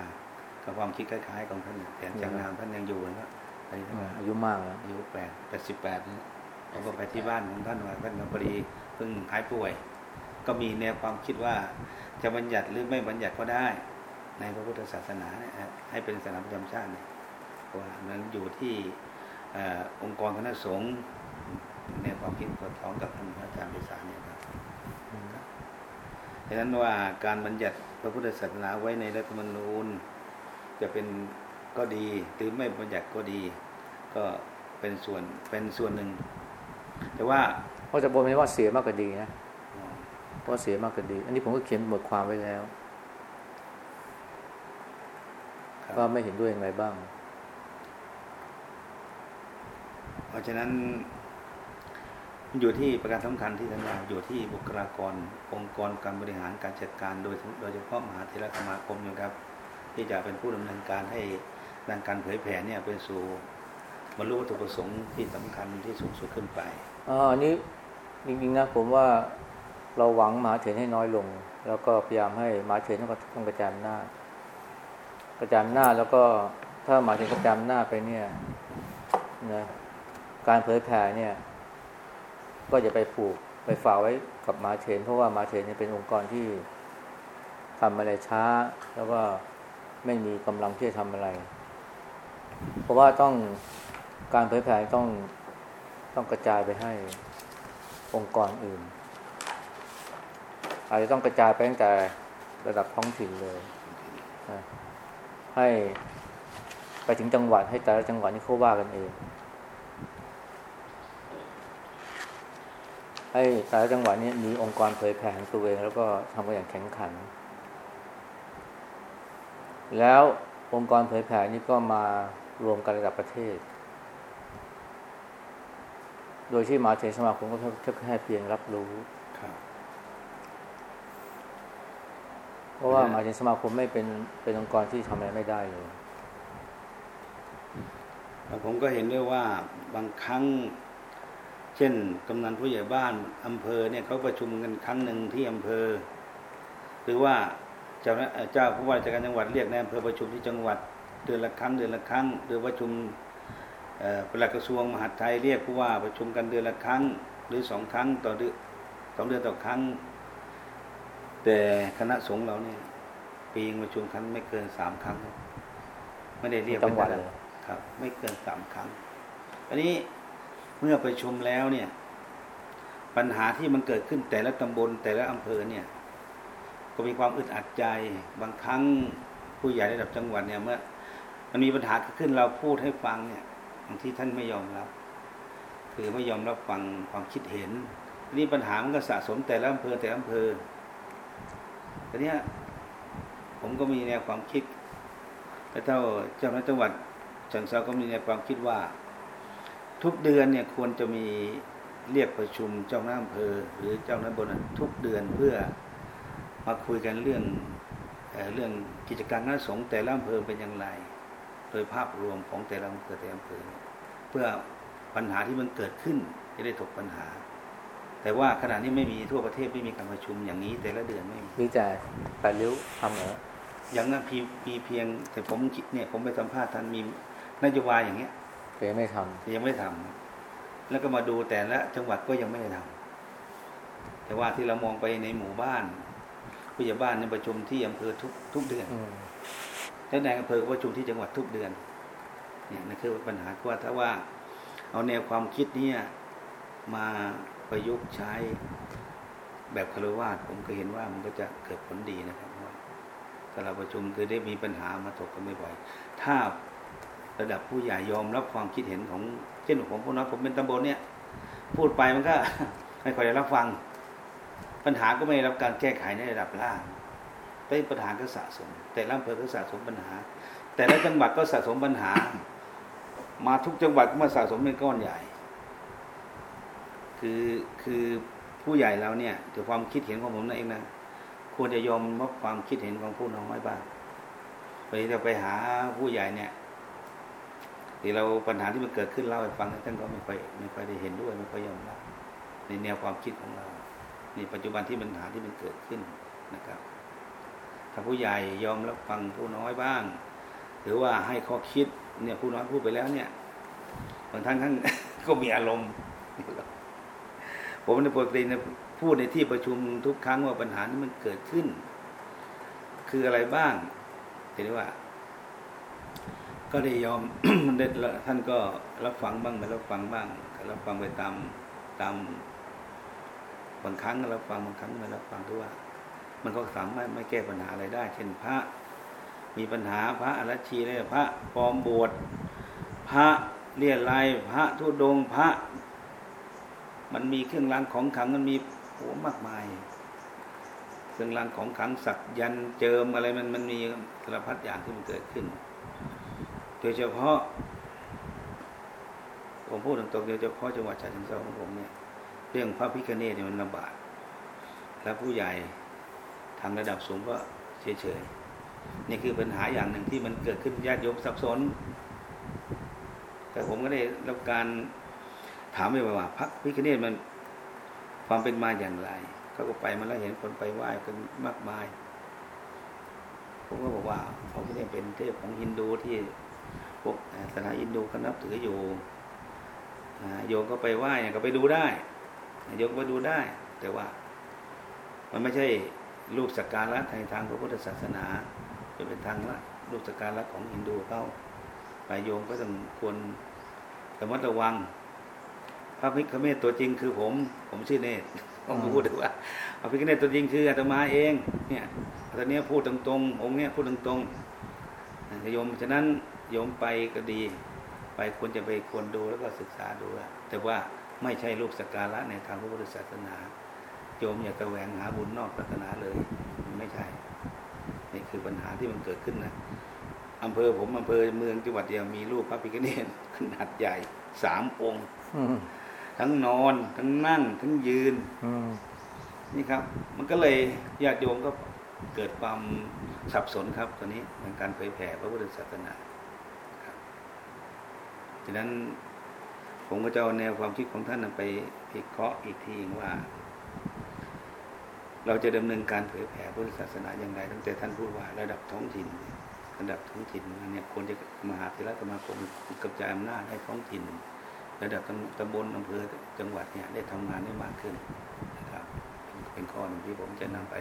กับความคิดคล้ายๆของท่านแสงจันทร์งามท่านยังอยู่นะอายุเท่าไหร่อายุมากแล้วอายุแปดแปดสิบแปดนี่ผมก็ไปที่บ้านของท่านว่าท่านก็พอดีเพิ่งหายป่วย ก็มีแนวความคิดว่าจะบัญญัติหรือไม่บัญญัติก็ได้ ในพระพุทธศาสนาเนี่ยให้เป็นศาสนาประจำชาติเนี่ยว่ามันอยู่ที่อองค์กรคณะสงฆ์แนวความคิดสอดคล้องกับท่านอาจารย์ปิสารเนี่ยครับดังนั้นว่าการบัญญัติพระพุทธศาสนาไว้ในรัฐธรรมนูญ จะเป็นก็ดีหรือไม่บัญญัติก็ดี ก็เป็นส่วนเป็นส่วนหนึ่ง แต่ว่าพระจะบอกไม่ว่าเสียมากกว่าดีนะ เพราะเสียมากกว่าดี อันนี้ผมก็เขียนบทความไว้แล้วครับว่าไม่เห็นด้วยอย่างไรบ้าง เพราะฉะนั้น อยู่ที่ประการสำคัญที่ท่านว่าอยู่ที่บุคลากร องค์กรการบริหารการจัดการโดยโดยเฉพาะมหาเถรสมาคมนะครับ ที่จะเป็นผู้ดำเนินการให้ด้านการเผยแผ่เนี่ยเป็นสู่บรรลุวัตถุประสงค์ที่สำคัญที่สูงสุดขึ้นไปอ่าอันนี้จริงๆนะผมว่า เราหวังมหาเถรให้น้อยลง แล้วก็พยายามให้มหาเถรต้องกระจายอำนาจกระจายอำนาจแล้วก็ถ้ามหาเถรกระจายอำนาจไปเนี่ยนะการเผยแผ่เนี่ย ก็จะไปผูกไปฝากไว้กับมหาเถรเพราะว่ามหาเถรเนี่ยเป็นองค์กรที่ทำอะไรช้า แล้วก็ไม่มีกำลังที่จะทำอะไร เพราะว่าต้องการเผยแผ่ต้องต้องกระจายไปให้องค์กรอื่น อาจจะต้องกระจายไปตั้งแต่ระดับท้องถิ่นเลยนะให้ไปถึงจังหวัดให้แต่ละจังหวัดนี่เขาว่ากันเอง ให้แต่ละจังหวัดนี้มีองค์กรเผยแผ่ของตัวเอง แล้วก็ทำกันอย่างแข็งขัน แล้วองค์กรเผยแผ่นี้ก็มารวมกันระดับประเทศ โดยที่มหาเถรสมาคมก็แค่เพียงรับรู้ ค รับเพราะว่ามหาเถรสมาคมไม่เป็นเป็นองค์กรที่ทำอะไรไม่ได้เลยแล้วผมก็เห็นด้วยว่าบางครั้ง เช่นกำนันผู้ใหญ่บ้านอำเภอเนี่ยเขาประชุมกันครั้งหนึ่งที่อำเภอ หรือว่าเจ้าหน้าเอ่อเจ้าผู้ว่าราชการจังหวัดเรียกในอำเภอประชุมที่จังหวัดเดือนละครั้งเดือนละครั้ง หรือประชุมเอ่อปลัดกระทรวงมหาดไทยเรียกผู้ว่าประชุมกันเดือนละครั้ง หรือสองครั้งต่อเดือนสองเดือนต่อครั้ง แต่คณะสงฆ์เราเนี่ยปีนึงประชุมครั้งไม่เกินสามครั้งครับไม่ได้เรียกจังหวัดเป็นเลยครับ ไม่เกินสามครั้ง อันนี้เมื่อประชุมแล้วเนี่ย ปัญหาที่มันเกิดขึ้นแต่ละตำบลแต่ละอำเภอเนี่ย ก็มีความอึดอัดใจ บางครั้งผู้ใหญ่ระดับจังหวัดเนี่ยเมื่อ มันมีปัญหาเกิดขึ้นเราพูดให้ฟังเนี่ยบางทีท่านไม่ยอมรับ คือไม่ยอมรับฟังความคิดเห็นทีนี้ปัญหามันก็สะสมแต่ละอำเภอแต่ละอำเภอ ทีนี้ผมก็มีแนวความคิดแต่เท่าเจ้าหน้าจังหวัดเชิงเซาก็มีแนวความคิดว่า ทุกเดือนเนี่ยควรจะมีเรียกประชุมเจ้าหน้าอำเภอ หรือเจ้าหน้าบนทุกเดือนเพื่อมาคุยกันเรื่องเอเรื่องกิจการคณะสงฆ์แต่ละอำเภอเป็นอย่างไร โดยภาพรวมของแต่ละอำเภอแต่ละอำเภอเพื่อปัญหาที่มันเกิดขึ้นจะได้ถกปัญหา แต่ว่าขณะนี้ไม่มีทั่วประเทศไม่มีการประชุมอย่างนี้ แต่ละเดือนไม่มีมีแต่แปดริ้วทำเหรออย่างนั้นพีมีเพียงแต่ผมคิดเนี่ยผมไปสัมภาษณ์ท่านมีนโยบายอย่างเงี้ยแต่ไม่ทแต่ยังไม่ทำแล้วก็มาดูแต่ละจังหวัดก็ยังไม่ได้ทำแต่ว่าที่เรามองไปในหมู่บ้านผู้ใหญ่บ้านในยประชุมที่อำเภอทุกทุกเดือนำอืมแล้วนายอำเภอก็ประชุมที่จังหวัดทุกเดือน เนี่ยนั่นคือปัญหาว่าถ้าว่า เอาแนวความคิดเนี้มา ประยุกต์ใช้แบบคารวาสผมก็เห็นว่ามันก็จะเกิดผลดีนะครับว่าถ้าเราประชุมคือได้มีปัญหามาถกกันบ่อยๆถ้าระดับผู้ใหญ่ยอมรับความคิดเห็นของเช่นผมพูดน้อยผมเป็นตำบลเนี่ย พูดไปมันก็ไม่ค่อยได้รับฟัง ปัญหาก็ไม่ได้รับการแก้ไขในระดับล่างแต่ปัญหาก็สะสม แต่ละอำเภอก็สะสมปัญหา แต่ละจังหวัดก็สะสมปัญหา มาทุกจังหวัดก็มาสะสมเป็นก้อนใหญ่ คือคือผู้ใหญ่เราเนี่ยถือความคิดเห็นของผมนั่นเองนะควรจะยอมรับความคิดเห็นของผู้น้อยบ้างไปจะไปหาผู้ใหญ่เนี่ยที่เราปัญหาที่มันเกิดขึ้นเล่าให้ฟังท่านก็ไม่ค่อยไม่ค่อยได้เห็นด้วยไม่ค่อยยอมรับในแนวความคิดของเรานี่ปัจจุบันที่ปัญหาที่มันเกิดขึ้นนะครับ ถ้าผู้ใหญ่ยอมรับฟังผู้น้อยบ้าง หรือว่าให้ข้อคิดเนี่ยผู้น้อยพูดไปแล้วเนี่ยบางท่านท่านก็มีอารมณ์ ผมในปกติเนี่ยพูดในที่ประชุมทุกครั้งว่าปัญหาที่มันเกิดขึ้น คืออะไรบ้างเห็นว่า ก็ได้ยอมได้ท่านก็รับฟังบ้างไม่รับฟังบ้างรับฟังไปตามตามบางครั้งก็รับฟังบางครั้งไม่รับฟังด้วยว่า มันก็สามารถไม่แก้ปัญหาอะไรได้ เช่นพระ มีปัญหาพระอรชีเลยพระปลอมบวชพระเรียรายพระทุดงพระ มันมีเครื่องรางของขลังมันมีโหมากมาย เครื่องรางของขลังสักยันเจิมอะไรมันมันมีสารพัดอย่างที่มันเกิดขึ้น โดยเฉพาะ ผมพูดตรงๆโดยเฉพาะจังหวัดฉะเชิงเทราของผมเนี่ยเรื่องพระพิฆเนศเนี่ยมันระบาดและผู้ใหญ่ทางระดับสูงก็เฉยๆนี่คือปัญหาอย่างหนึ่งที่มันเกิดขึ้นญาติโยมสับสน แต่ผมก็ได้รับการ ถามไปว่าพระพิฆเนศมันความเป็นมาอย่างไรเขาก็ไปมาแล้วเห็นคนไปไหว้กันมากมาย ผมก็บอกว่าพระพิฆเนศเป็นเทพของฮินดูที่พวกศาสนาฮินดูเขานับถืออยู่โยมก็ไปไหว้เนี่ยก็ไปดูได้โยมก็ไปดูได้ แต่ว่า มันไม่ใช่รูปสักการะในทางพระพุทธศาสนาจะเป็นทางละรูปสักการะของฮินดูเขาไปโยมก็ต้องควรระมัดระวัง พระพิฆเนศตัวจริงคือผม ผมชื่อเนตรผมก็พูดถึงว่าพระพิฆเนศตัวจริงคืออาตมาเอง เนี่ยตอนนี้ยพูดตรงๆองค์เนี้ยพูดตรงๆโยมฉะนั้นโยมไปก็ดี ไปควรจะไปควรดูแล้วก็ศึกษาดูว่าแต่ว่าไม่ใช่รูปสักการะในทางพระพุทธศาสนาโยมอย่าแสวงหาบุญนอกศาสนาเลยมันไม่ใช่นี่คือปัญหาที่มันเกิดขึ้นนะอำเภอผมอำเภอเมืองจังหวัดเดียวมีรูปพระพิฆเนศขนาดใหญ่สามองค์อืม ทั้งนอน ทั้งนั่ง ทั้งยืนอืมนี่ครับ มันก็เลยญาติโยมก็เกิดความสับสนครับตอนนี้ในการเผยแผ่พระพุทธศาสนาครับฉะนั้นผมก็จะเอาแนวความคิดของท่านนำไปพิเคราะห์อีกทีว่า เราจะดำเนินการเผยแผ่พุทธศาสนาอย่างไร ตั้งแต่ท่านพูดว่าระดับท้องถิ่น ระดับท้องถิ่นเนี่ยควรจะมหาเถรสมาคมกระจายอำนาจให้ท้องถิ่น ระดับตำตำบลอำเภอจังหวัดเนี่ยได้ทำงานได้มากขึ้นนะครับ เป็นข้อหนึ่งที่ผมจะนำไป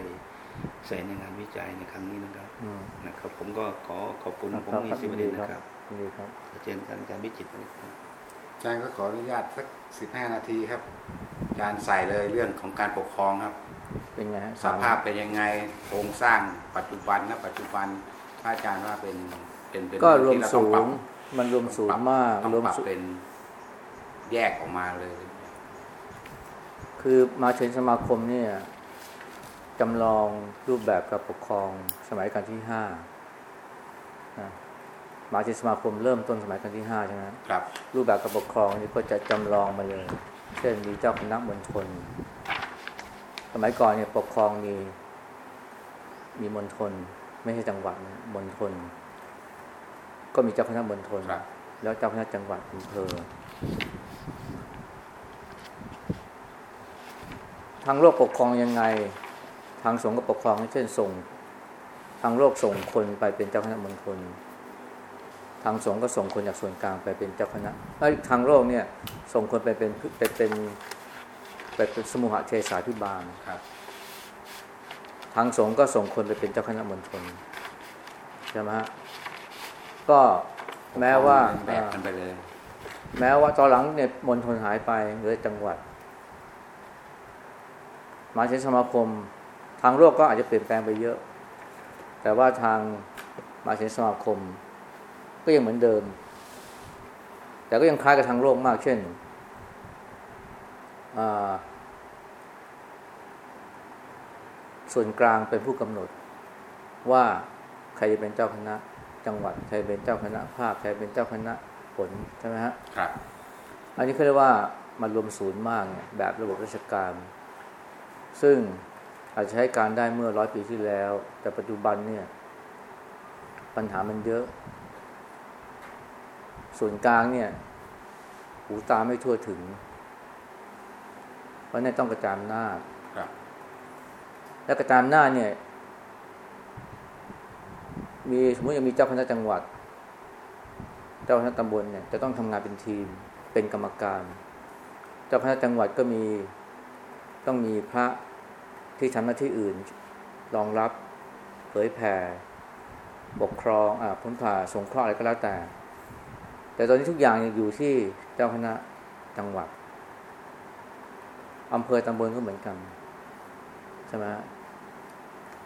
ใส่ในงานวิจัยในครั้งนี้นะครับอืมนะครับ ผมก็ขอขอบคุณครับผมมีสิบดินนะครับยินดีครับขอเชิญท่านอาจารย์วิจิตรนะครับอาจารย์ก็ขออนุญาตสักสิบห้านาทีครับอาจารย์ใส่เลยเรื่องของการปกครองครับ เป็นไงฮะสภาพเป็นยังไงโครงสร้างปัจจุบันนะปัจจุบันถ้าอาจารย์ว่าเป็นเป็นเป็นก็รเอวงมที่เาสูต้องปรับงมันรวมสูงมากต้องรวมปรับสูงเป็น แยกออกมาเลย คือมาเชนสมาคมเนี่ยจำลองรูปแบบการปกครองสมัยรัชกาลที่ห้านะมาเชนสมาคมเริ่มต้นสมัยรัชกาลที่ห้าใช่ไหมครับ รูปแบบการปกครองนี่ก็จะจำลองมาเลย เช่นมีเจ้าคณะมณฑลสมัยก่อนเนี่ยปกครองมีมีมณฑลไม่ใช่จังหวัดนะมณฑลก็มีเจ้าคณะมณฑลครับแล้วเจ้าคณะจังหวัดอำเภอ ทางโลกปกครองยังไง ทางสงฆ์ก็ปกครองเช่นส่ง ทางโลกส่งคนไปเป็นเจ้าคณะมณฑลทางสงฆ์ก็ส่งคนจากส่วนกลางไปเป็นเจ้าคณะไอ้ยทางโลกเนี่ยส่งคนไปเป็นไปเป็นไปเป็นสมุหเทศาพิบาลครับ ทางสงฆ์ก็ส่งคนไปเป็นเจ้าคณะมณฑลใช่ไหมฮะก็แม้ว่าแบกกันไปเลย แม้ว่าตอนหลังเนี่ยมณฑลหายไปเหลือจังหวัด มหาเทรสมาคม ทางโลกก็อาจจะเปลี่ยนแปลงไปเยอะ แต่ว่าทางมหาเทรสมาคม ก็ยังเหมือนเดิม แต่ก็ยังคล้ายกับทางโลกมากเช่นอ่าส่วนกลางเป็นผู้กำหนด ว่าใครจะเป็นเจ้าคณะ จังหวัด ใครเป็นเจ้าคณะภาค ใครเป็นเจ้าคณะผลใช่ไหมฮะครับ อันนี้เขาเรียกว่ามันรวมศูนย์มากเนี่ยแบบระบบราชการ ซึ่งอาจจะใช้การได้เมื่อร้อยปีที่แล้ว แต่ปัจจุบันเนี่ย ปัญหามันเยอะ ส่วนกลางเนี่ย หูตาไม่ทั่วถึง เพราะนี่นต้องกระจายอำนาจครับและกระจายอำนาจเนี่ย มีสมมติยังมีเจ้าคณะจังหวัด เจ้าคณะตำบลเนี่ยจะต้องทำงานเป็นทีมเป็นกรรมการ เจ้าคณะจังหวัดก็มี ต้องมีพระที่ทำหน้าที่อื่นรองรับเผยแผ่ปกครองอ่าพ้นผ่าสงเคราะห์อะไรก็แล้วแต่ แต่ตอนนี้ทุกอย่างยังอยู่ที่เจ้าคณะจังหวัดอำเภอตำบลก็เหมือนกันใช่ไหม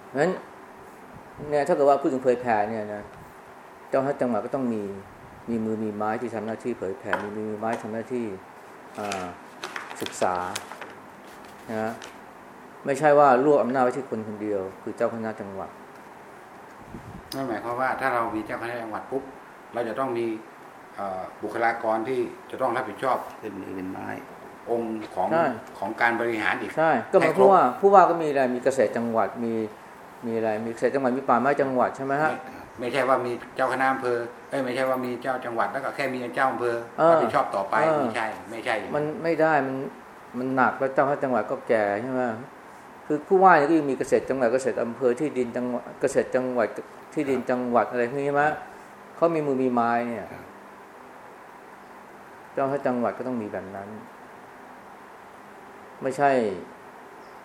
เพราะฉะนั้นเนี่ยถ้าเกิดว่าพูดถึงเผยแผ่เนี่ยนะเจ้าคณะจังหวัดก็ต้องมีมีมือมีไม้ที่ทำหน้าที่เผยแผ่มีมือมีไม้ทำหน้าที่ศึกษา นะฮะไม่ใช่ว่ารวบอำนาจไว้ที่คนคนเดียว คือเจ้าคณะจังหวัดนั่นหมายความว่าถ้าเรามีเจ้าคณะจังหวัดปุ๊บเราจะต้องมีเอ่อบุคลากรที่จะต้องรับผิดชอบเป็นมือเป็นไม้องค์ของใช่ของการบริหารอีกใช่ก็หมายให้ครผู้บว่าผู้ว่าก็มีอะไรมีเกษตรจังหวัดมีมีอะไรมีเกษตรจังหวัดมีป่าไม้จังหวัดใช่ไหมฮะไม่ไม่ใช่ว่ามีเจ้าคณะอำเภอเอ้ยไม่ใช่ว่ามีเจ้าจังหวัดแล้วก็แค่มีเจ้าอำเภอเออรับผิดชอบต่อไปเออไม่ใช่ ไม่ใช่อย่างมันไม่ได้มัน มันหนักแล้วเจ้าคณะจังหวัดก็แก่ใช่ไหมคือผู้ว่าเนี่ยก็ยังมีเกษตรจังหวัดเกษตรอำเภอที่ดินจังหวัดเกษตรจังหวัดที่ดินจังหวัดอะไรพวกนี้ใช่ไหมเขามีมือมีไม้เนี่ย เจ้าคณะจังหวัดก็ต้องมีแบบนั้น ไม่ใช่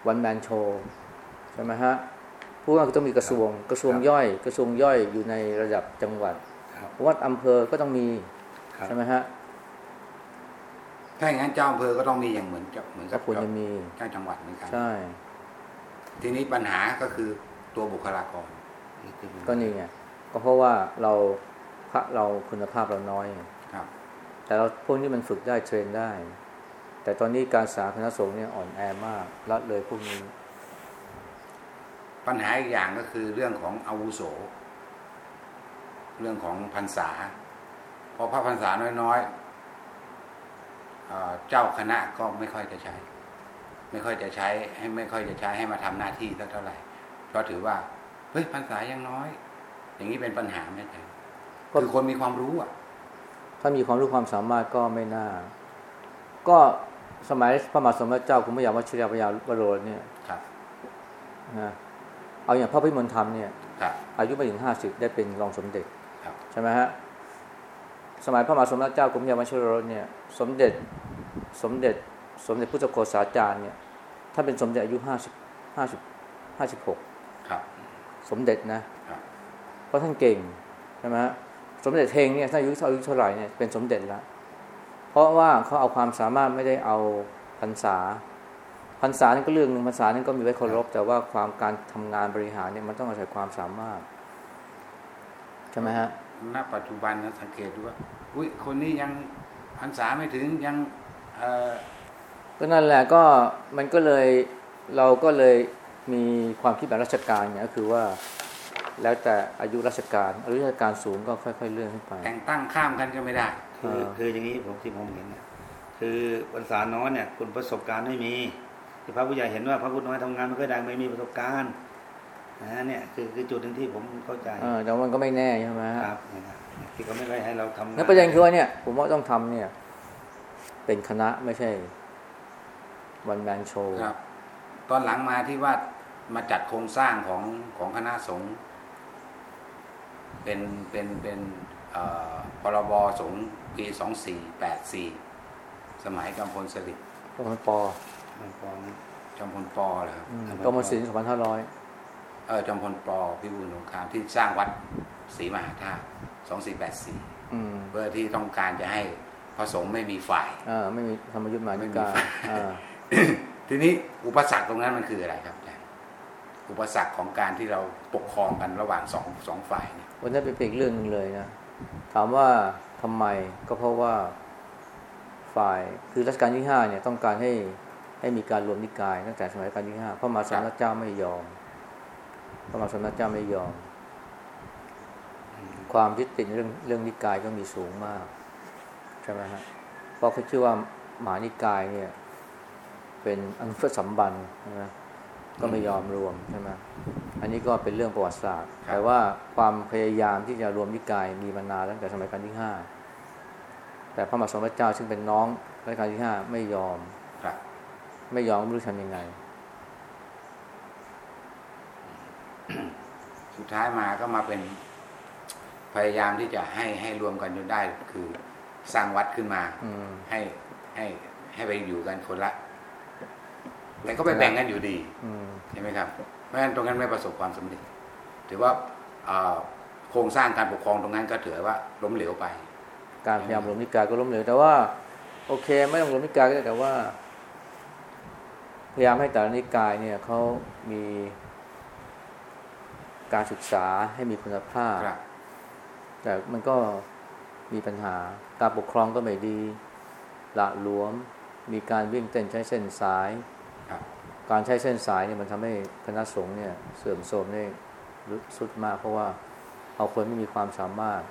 วันแมนโชว์ใช่ไหมฮะผู้ว่าก็ต้องมีกระทรวงกระทรวงย่อย กระทรวงย่อยอยู่ในระดับจังหวัดครับวัดอำเภอก็ต้องมีครับใช่ไหมฮะ ถ้าอย่างนั้นเจ้าอำเภอก็ต้องมีอย่างเหมือนกับเหมือนก็กับควรจะมีเจ้าจังหวัดเหมือนกันใช่ทีนี้ปัญหาก็คือตัวบุคลากร ก็นี่ไงก็เพราะว่าเราพระเราคุณภาพเราน้อยไงครับ แต่เราพวกนี้มันฝึกได้เทรนได้ แต่ตอนนี้การสาธารณสงฆ์เนี่ยอ่อนแอมากละเลยพวกนี้ ปัญหาอีกอย่างก็คือเรื่องของอาวุโส เรื่องของพรรษาพอพระพรรษาน้อยๆ เอ่อเจ้าคณะก็ไม่ค่อยจะใช้ ไม่ค่อยจะใช้ให้ไม่ค่อยจะใช้ให้มาทำหน้าที่สักเท่าไหร่เพราะถือว่าเฮ้ยพรรษายังน้อย อย่างนี้เป็นปัญหาไหมอาจารย์ก็คือคนมีความรู้อะ ถ้ามีความรู้ความสามารถก็ไม่น่า ก็สมัยพระมหาสมเด็จเจ้าคุณพระยาวชิรพยาวโรเนี่ยครับนะเอาอย่างพระพิมลธรรมเนี่ยครับอายุไม่ถึงห้าสิบได้เป็นรองสมเด็จครับใช่ไหมฮะ สมัยพระมหาสมเด็จเจ้ากรมพระยาวชิรโรเนี่ยสมเด็จสมเด็จ สมเด็จพุทธโฆษาจารย์เนี่ยถ้านเป็นสมเด็จอายุห้าสิบห้าสิบห้าสิบหกครับสมเด็จนะครับเพราะท่านเก่งใช่ไหมฮะสมเด็จเทงเนี่ยท่านอายุอายุเท่าไหร่เนี่ยเป็นสมเด็จแล้วเพราะว่าเขาเอาความสามารถไม่ได้เอาพรรษาพรรษานี่ก็เรื่องหนึ่งพรรษานี่ก็มีไว้เคารพแต่ว่าความการทำงานบริหารเนี่ยมันต้องอาศัยความสามารถใช่ไหมฮะ ณปัจจุบันนะสังเกตดูว่าอุ้ยคนนี้ยังพรรษาไม่ถึงยังเอ่อก็นั่นแหละก็มันก็เลยเราก็เลยมีความคิดแบบราชการเนี่ยก็คือว่าแล้วแต่อายุราชการอายุราชการสูงก็ค่อย ๆ เลื่อนขึ้นไปแต่งตั้งข้ามกันก็ไม่ได้ คือเออคืออย่างนี้ผมที่ผมเห็นเนี่ยคือพรรษาน้อยเนี่ยคุณประสบการณ์ไม่มีที่พระผู้ใหญ่เห็นว่าพระผู้น้อยทำงานไม่ค่อยได้ไม่มีประสบการณ์ นะเนี่ยคือคือจุดหนึ่งที่ผมเข้าใจเออแต่มันก็ไม่แน่ใช่ไหมฮะครับเนี่ยนะที่เขาไม่ได้ให้เราทำนั่นประเด็นคือว่าเนี่ย ผมว่าต้องทำเนี่ย เป็นคณะไม่ใช่วันแมนโชว์ครับ ตอนหลังมาที่ว่ามาจัดโครงสร้างของของคณะสงฆ์เป็นเป็นเป็นเอ่อพรบสงฆ์ปีสองสี่แปดสี่สมัยกำพลสฤษดิ์กมลปอมันฟ้องจอมพลปอเหรอครับอืมกมลศิลป์สองพันห้าร้อย เออจอมพลปอพิบูลสงครามที่สร้างวัดศรีมหาธาตุสองสี่แปดสี่อืมเพื่อที่ต้องการจะให้พระสงฆ์ไม่มีฝ่ายอ่าไม่มีธรรมยุทธ์หมายนิกายไม่มีอ่าทีนี้อุปสรรคตรงนั้นมันคืออะไรครับอาจารย์อุปสรรคของการที่เราปกครองกันระหว่างสองสองฝ่ายเนี่ยวันนั้นเป็นอีกเรื่องหนึ่งเลยนะถามว่าทำไมก็เพราะว่าฝ่ายคือรัชกาลที่ห้าเนี่ยต้องการให้ให้มีการรวมนิกายตั้งแต่สมัยรัชกาลที่ห้าพระมหาสมณเจ้าไม่ยอม พระมหาสมณเจ้าไม่ยอม ความยึดติดเรื่องเรื่องนิกายก็มีสูงมาก ใช่ไหมฮะเพราะเขาชื่อว่ามหานิกายเนี่ย เป็นอนุปสัมบันใช่ไหมก็ไม่ยอมรวมใช่ไหมอันนี้ก็เป็นเรื่องประวัติศาสตร์ แต่ว่าความพยายามที่จะรวมนิกายมีมานานตั้งแต่สมัยรัชกาลที่ห้าแต่พระมหาสมณเจ้าซึ่งเป็นน้องรัชกาลที่ห้าไม่ยอมครับไม่ยอมไม่รู้ทำยังไง สุดท้ายมาก็มาเป็นพยายามที่จะให้ให้รวมกันจนได้ คือสร้างวัดขึ้นมาอืมให้ให้ให้ไปอยู่กันคนละแต่ก็ไปแบ่งกันอยู่ดีอืมใช่ไหมครับ เพราะฉะนั้นตรงนั้นไม่ประสบความสำเร็จ ถือว่าเอ่อโครงสร้างการปกครองตรงนั้นก็ถือว่าล้มเหลวไป การพยายามรวมนิกายก็ล้มเหลวแต่ว่า โอเค ไม่ต้องรวมนิกายก็ได้แต่ว่า พยายามให้แต่ละนิกายเนี่ยเขามี การศึกษาให้มีคุณภาพครับแต่มันก็มีปัญหาการปกครองก็ไม่ดีหละหลวม มีการวิ่งเต้นใช้เส้นสายครับการใช้เส้นสายเนี่ยมันทำให้คณะสงฆ์เนี่ยเสื่อมโทรมได้รุดสุดมากเพราะว่าเอาคนไม่มีความสามารถ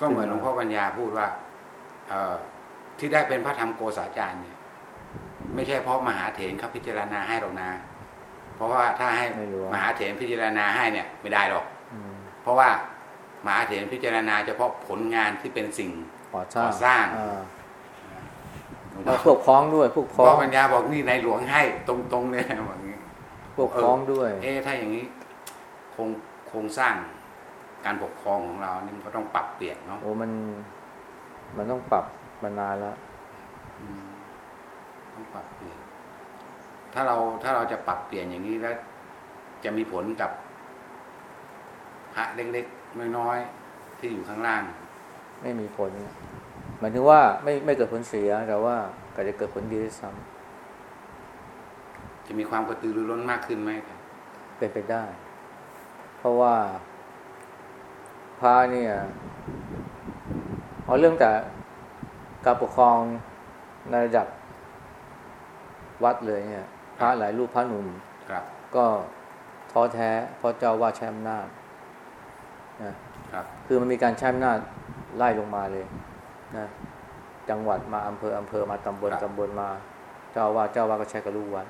ก็เหมือนหลวงพ่อปัญญาพูดว่าเอ่อที่ได้เป็นพระธรรมโกษาจารย์เนี่ย ไม่ใช่เพราะมหาเถรเขาพิจารณาให้หรอกนะ เพราะว่าถ้าให้ไม่รู้อะมหาเถรพิจารณาให้เนี่ยไม่ได้หรอกอืมเพราะว่ามหาเถรพิจารณาเฉพาะผลงานที่เป็นสิ่งก่อสร้างก่อสร้างอ่แล้วพวกพ้องด้วยพวกหลวพ้งอพ่องปัญญาบอกนี่ในหลวงให้ตรงๆเลยบอกอย่างนี้พวกพ้องด้วย เอ๊ะถ้าอย่างนี้โครงโครงสร้างการปกครองของเรานี่มันก็ต้องปรับเปลี่ยนเนาะโอ้มัน มันต้องปรับมานานแล้วอืมต้องปรับเปลี่ยน ถ้าเราถ้าเราจะปรับเปลี่ยนอย่างนี้แล้วจะมีผลกับพระเล็กๆน้อยๆที่อยู่ข้างล่าง ไม่มีผลหมายถึงว่าไม่ไม่เกิดผลเสียแต่ว่าก็จะเกิดผลดีด้วยซ้จะมีความกระตือรือร้นมากขึ้นไหมครับำเป็นไปได้ เพราะว่าพระเนี่ยเอาเรื่องแต่การปกครองในระดับวัดเลยเนี่ย พระหลายรูปพระหนุ่มครับก็ท้อแท้เพราะเจ้าว่าใช้อำนาจนะครับคือมันมีการใช้อำนาจไล่ลงมาเลยนะจังหวัดมาอำเภออำเภอมาตำบลครับตำบลมา เจ้าว่าเจ้าว่าก็ใช้กับลูกวัด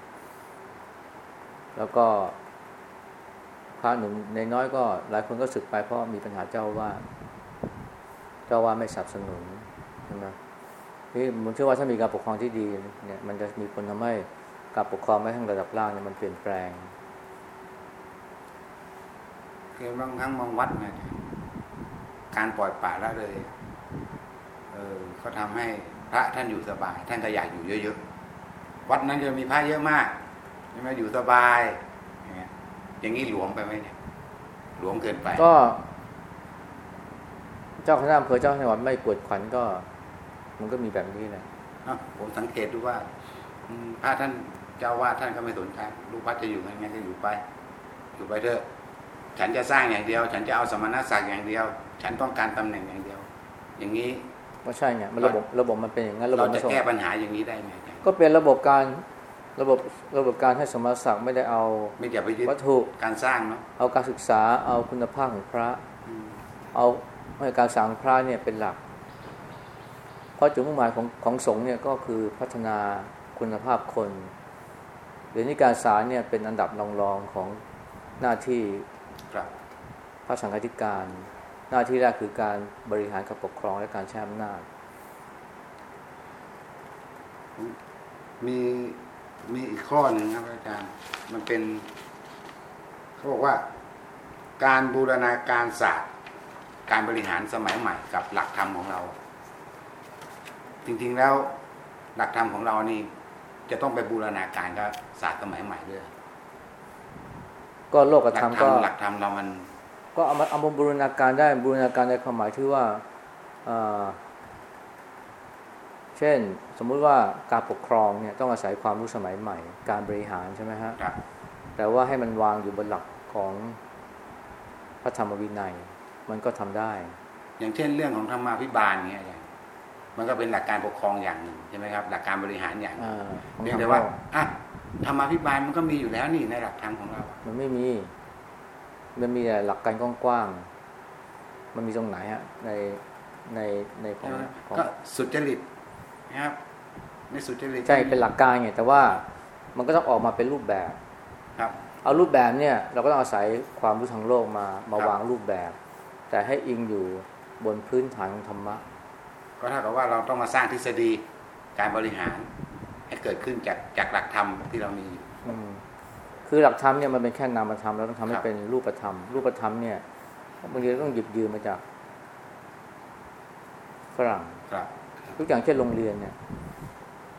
แล้วก็พระหนุ่มในน้อยก็หลายคนก็สึกไปเพราะมีปัญหาเจ้าว่า เจ้าว่าไม่สนับสนุนใช่ไหมนี่ผมเชื่อว่าถ้ามีการปกครองที่ดีเนี่ยมันจะมีผลทำให้ การปกครองไม่ทั้งระดับล่างเนี่ยมันเปลี่ยนแปลงคือบางครั้งบางวัดเนี่ยการปล่อยปละละเลย เออก็ทำให้พระท่านอยู่สบาย ท่านก็อยากอยู่เยอะๆ วัดนั้นจะมีพระเยอะมากใช่ไหมอยู่สบาย อย่างเงี้ยอย่างนี้หลวมไปไหมเนี่ย หลวมเกินไป ก็ เจ้าคณะอำเภอเจ้าจังหวัดไม่ปวดขวัญก็ มันก็มีแบบนี้แหละเอ้าผมสังเกตดูว่าอืมพระท่านเจ้าว่าท่านก็ไม่สนใจลูกวัดจะอยู่ยังไงก็อยู่ไป อยู่ไปเถอะ ฉันจะสร้างอย่างเดียว ฉันจะเอาสมณศักดิ์อย่างเดียว ฉันต้องการตำแหน่งอย่างเดียว อย่างนี้ก็ใช่ไงมันระบบระบบมันเป็นอย่างนั้นระบเราบมันจะส่งแก้ปัญหาอย่างนี้ได้ไหมอาจารย์ก็เป็นระบบการระบบระบบการให้สมณศักดิ์ไม่ได้เอาไม่อย่าไปยึดวัตถุการสร้างเนาะเอาการศึกษาเอาคุณภาพของพระอืมเอาให้การสร้างพระเนี่ยเป็นหลัก เพราะจุดมุ่งหมายของของสงฆ์เนี่ยก็คือพัฒนาคุณภาพคน หรือนิการสารเนี่ยเป็นอันดับรองๆของหน้าที่ครับพระสังฆาธิการ หน้าที่แรกคือการบริหารการปกครองและการใช้อำนาจ มีมีอีกข้อหนึ่งครับอาจารย์ มันเป็น เขาบอกว่า การบูรณาการศาสตร์ การบริหารสมัยใหม่ กับหลักธรรมของเรา จริงๆแล้วหลักธรรมของเรานี่ จะต้องไปบูรณาการกับศาสตร์สมัยใหม่ด้วย ก็โลกหลักธรรมธรรก็มหลักธรรมเรามัน ก็เอามาเอามาบูรณาการได้บูรณาการในความหมายที่ว่าเอ่อเช่น สมมุติว่าการปกครองเนี่ยต้องอาศัยความรู้สมัยใหม่ การบริหารใช่ไหมฮะครับแต่ว่าให้มันวางอยู่บนหลักของพระธรรมวินัย มันก็ทำได้ อย่างเช่นเรื่องของธรรมาภิบาลเนี่ยอย่าง มันก็เป็นหลักการปกครองอย่างหนึ่งใช่ไหมครับ หลักการบริหารอย่างหนึ่งอ่าของเพียงทางแต่โลว่ากอะธรรมาภิบาลมันก็มีอยู่แล้วนี่ในหลักธรรมของเรา มันไม่มี มันมีแต่หลักการกว้างๆมันมีตรงไหนฮะในในในของของก็สุจริตนะครับไม่สุจริตใช่เป็นหลักการไงแต่ว่ามันก็ต้องออกมาเป็นรูปแบบครับ เอารูปแบบเนี่ยเราก็ต้องอาศัยความรู้ทางโลกมามาครับวางรูปแบบ แต่ให้อิงอยู่บนพื้นฐานของธรรมะ ก็เท่ากับว่าเราต้องมาสร้างทฤษฎีการบริหาร ให้เกิดขึ้นจากจากหลักธรรมที่เรามีอืมคือหลักธรรมเนี่ยมันเป็นแค่นามธรรมเราต้องทำให้ครับเป็นรูปธรรม รูปธรรมเนี่ยบางทีต้องหยิบยืมมาจากฝรั่งครับทุกอย่างเช่นโรงเรียนเนี่ย